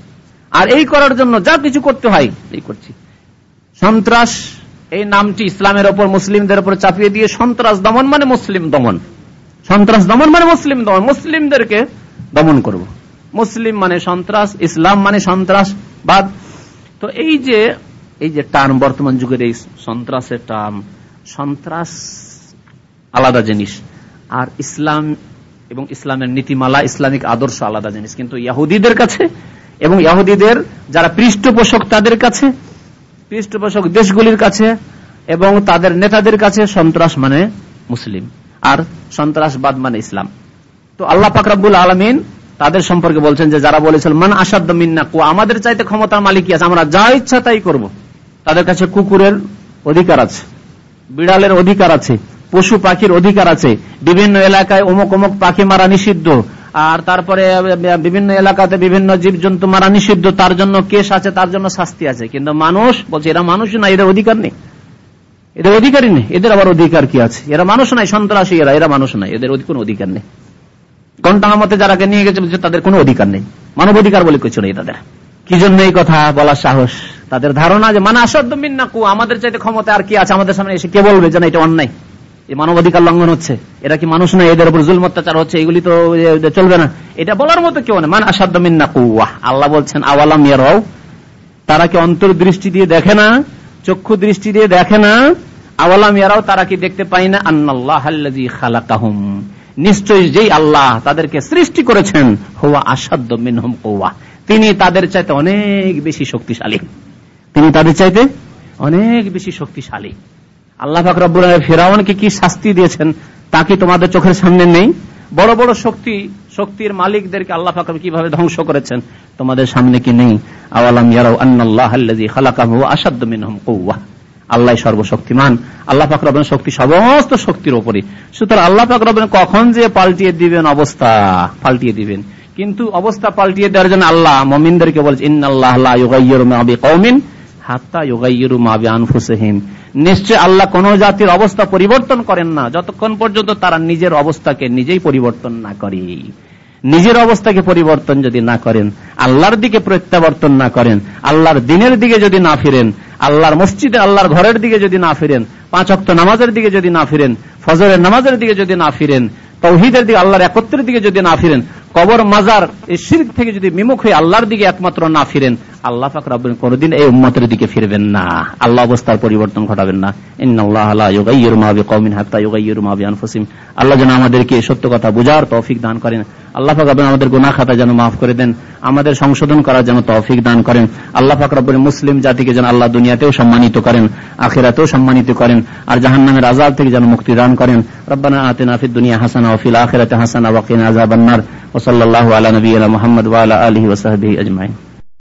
আর এই করার জন্য যা কিছু করতে হয়, এই করছি। সন্ত্রাস এই নামটি ইসলামের ওপর, মুসলিমদের ওপর চাপিয়ে দিয়ে সন্ত্রাস দমন মানে মুসলিম দমন। সন্ত্রাস দমন মানে মুসলিম দমন। মুসলিমদেরকে দমন করব। মুসলিম মানে সন্ত্রাস, ইসলাম মানে সন্ত্রাসবাদ তো এই যে এই যে টার্ম বর্তমান যুগের এই সন্ত্রাসের টার্ম সন্ত্রাস আলাদা জিনিস। আর ইসলাম এবং ইসলামের নীতিমালা, ইসলামিক আদর্শ আলাদা জিনিস। কিন্তু ইয়াহুদিদের কাছে এবং ইয়াহুদিদের যারা পৃষ্ঠপোষক তাদের কাছে পৃষ্ঠপোষক দেশগুলির কাছে এবং তাদের নেতাদের কাছে সন্ত্রাস মানে মুসলিম। আর সন্ত্রাসবাদ মানে ইসলাম। তো আল্লাহ পাকরাবুল আলমিন তাদের সম্পর্কে বলছেন যে, যারা বলেছিল মান আসাদ মিন্না কু আমাদের চাইতে ক্ষমতার মালিক আছে, আমরা যা ইচ্ছা তাই করব। তাদের কাছে কুকুরের অধিকার আছে, বিড়ালের অধিকার আছে, পশু পাখির অধিকার আছে, বিভিন্ন এলাকায় অমুক অমুক পাখি মারা নিষিদ্ধ আর তারপরে বিভিন্ন এলাকাতে বিভিন্ন জীবজন্তু মারা নিষিদ্ধ, তার জন্য কেস আছে, তার জন্য শাস্তি আছে। কিন্তু মানুষ, বলছে, এরা মানুষ না, এদের অধিকার নেই। এদের অধিকারই নেই। এদের আবার অধিকার কি আছে? এরা মানুষ নাই, সন্ত্রাসী এরা এরা মানুষ নাই, এদের কোন অধিকার নেই। মতে যারাকে নিয়ে গেছে তাদের কোনো অধিকার নেই। মানব অধিকার বলে কিছু নেই তাদের। কি জন্য এই কথা বলার সাহস? তাদের ধারণা যে মানে আসাধ্য মিন্না কু আমাদের চাইতে ক্ষমতা আর কি আছে? আমাদের সামনে এসে কে বলবে যে, না, এটা অন্যায়? এই মানবাধিকার লঙ্ঘন হচ্ছে। এরা কি মানুষ নয় এদের উপর জুল অত্যাচার হচ্ছে, এগুলি তো চলবে না। এটা বলার মতো কেউ নেই মানে আসাধ্য মিন্না কুয়া আল্লাহ বলছেন, আওয়ালাম ইয়ারাও তারা কি অন্তর্দৃষ্টি দিয়ে দেখে না? চক্ষু দৃষ্টি দিয়ে দেখে না? আওয়ালাম ইয়ারাও তারা কি দেখতে পাই না? আন্নাল্লাহ খালাকাহুম। নিশ্চয়ই যেই আল্লাহ তাদেরকে সৃষ্টি করেছেন, হুয়া আসাধ্য মিনহম কৌয়া তিনি তাদের চাইতে অনেক বেশি শক্তিশালী। তিনি তাদের চাইতে অনেক বেশি শক্তিশালী। আল্লাহ ফাকরাবুল ফেরাউনকে কি শাস্তি দিয়েছেন তা কি তোমাদের চোখের সামনে নেই? বড় বড় শক্তি, শক্তির মালিকদেরকে আল্লাহ ফাকর কীভাবে ধ্বংস করেছেন তোমাদের সামনে কি নেই? আওয়ালাম আল্লাহ সর্বশক্তিমান। আল্লাহ শক্তি সমস্ত শক্তির সুতরাং আল্লাহ কখন যে পাল্টিয়ে দিবেন অবস্থা, পাল্টিয়ে দিবেন। কিন্তু অবস্থা পাল্টিয়ে দেওয়ার জন্য আল্লাহ মমিনদেরকে বলছে ইন্নআল্লাহ কৌমিন নিশ্চয় আল্লাহ কোন জাতির অবস্থা পরিবর্তন করেন না। যতক্ষণ পর্যন্ত তারা নিজের অবস্থাকে নিজেই পরিবর্তন না করে। নিজের অবস্থাকে পরিবর্তন যদি না করেন, আল্লাহর দিকে প্রত্যাবর্তন না করেন, আল্লাহর দিনের দিকে যদি না ফিরেন, আল্লাহর মসজিদে, আল্লাহর ঘরের দিকে যদি না ফিরেন, পাঁচ অক্ত নামাজের দিকে যদি না ফিরেন, ফজরের নামাজের দিকে যদি না ফিরেন, তৌহিদের দিকে, আল্লাহর একত্রের দিকে যদি না ফিরেন, কবর মাজার, এই শির থেকে যদি বিমুখ হয়ে আল্লাহর দিকে একমাত্র না ফিরেন আল্লাহ ফাকর কোনদিন এই উম্মতের দিকে ফিরবেন না। আল্লাহ অবস্থার পরিবর্তন ঘটাবেন না। আল্লাহ যেন আমাদেরকে সত্য কথা বুঝার তৌফিক দান করেন। আল্লাহ ফাকর আমাদের গুনা খাতা যেন মাফ করে দেন। আমাদের সংশোধন করার যেন তৌফিক দান করেন। আল্লাহ ফাকর মুসলিম জাতিকে যেন আল্লাহ দুনিয়াতেও সম্মানিত করেন, আখেরাতেও সম্মানিত করেন, আর জাহান নামের আজাদ থেকে যেন মুক্তি দান করেন। রব্বানা আতেনা ফিদ দুনিয়া হাসানা ওফিল আখেরাতে হাসানা নার। ওয়া সাল্লাল্লাহু আলা নবিয়িনা মুহাম্মদ ওয়া আলা আলিহি ওয়া সাহবিহি আজমাইন।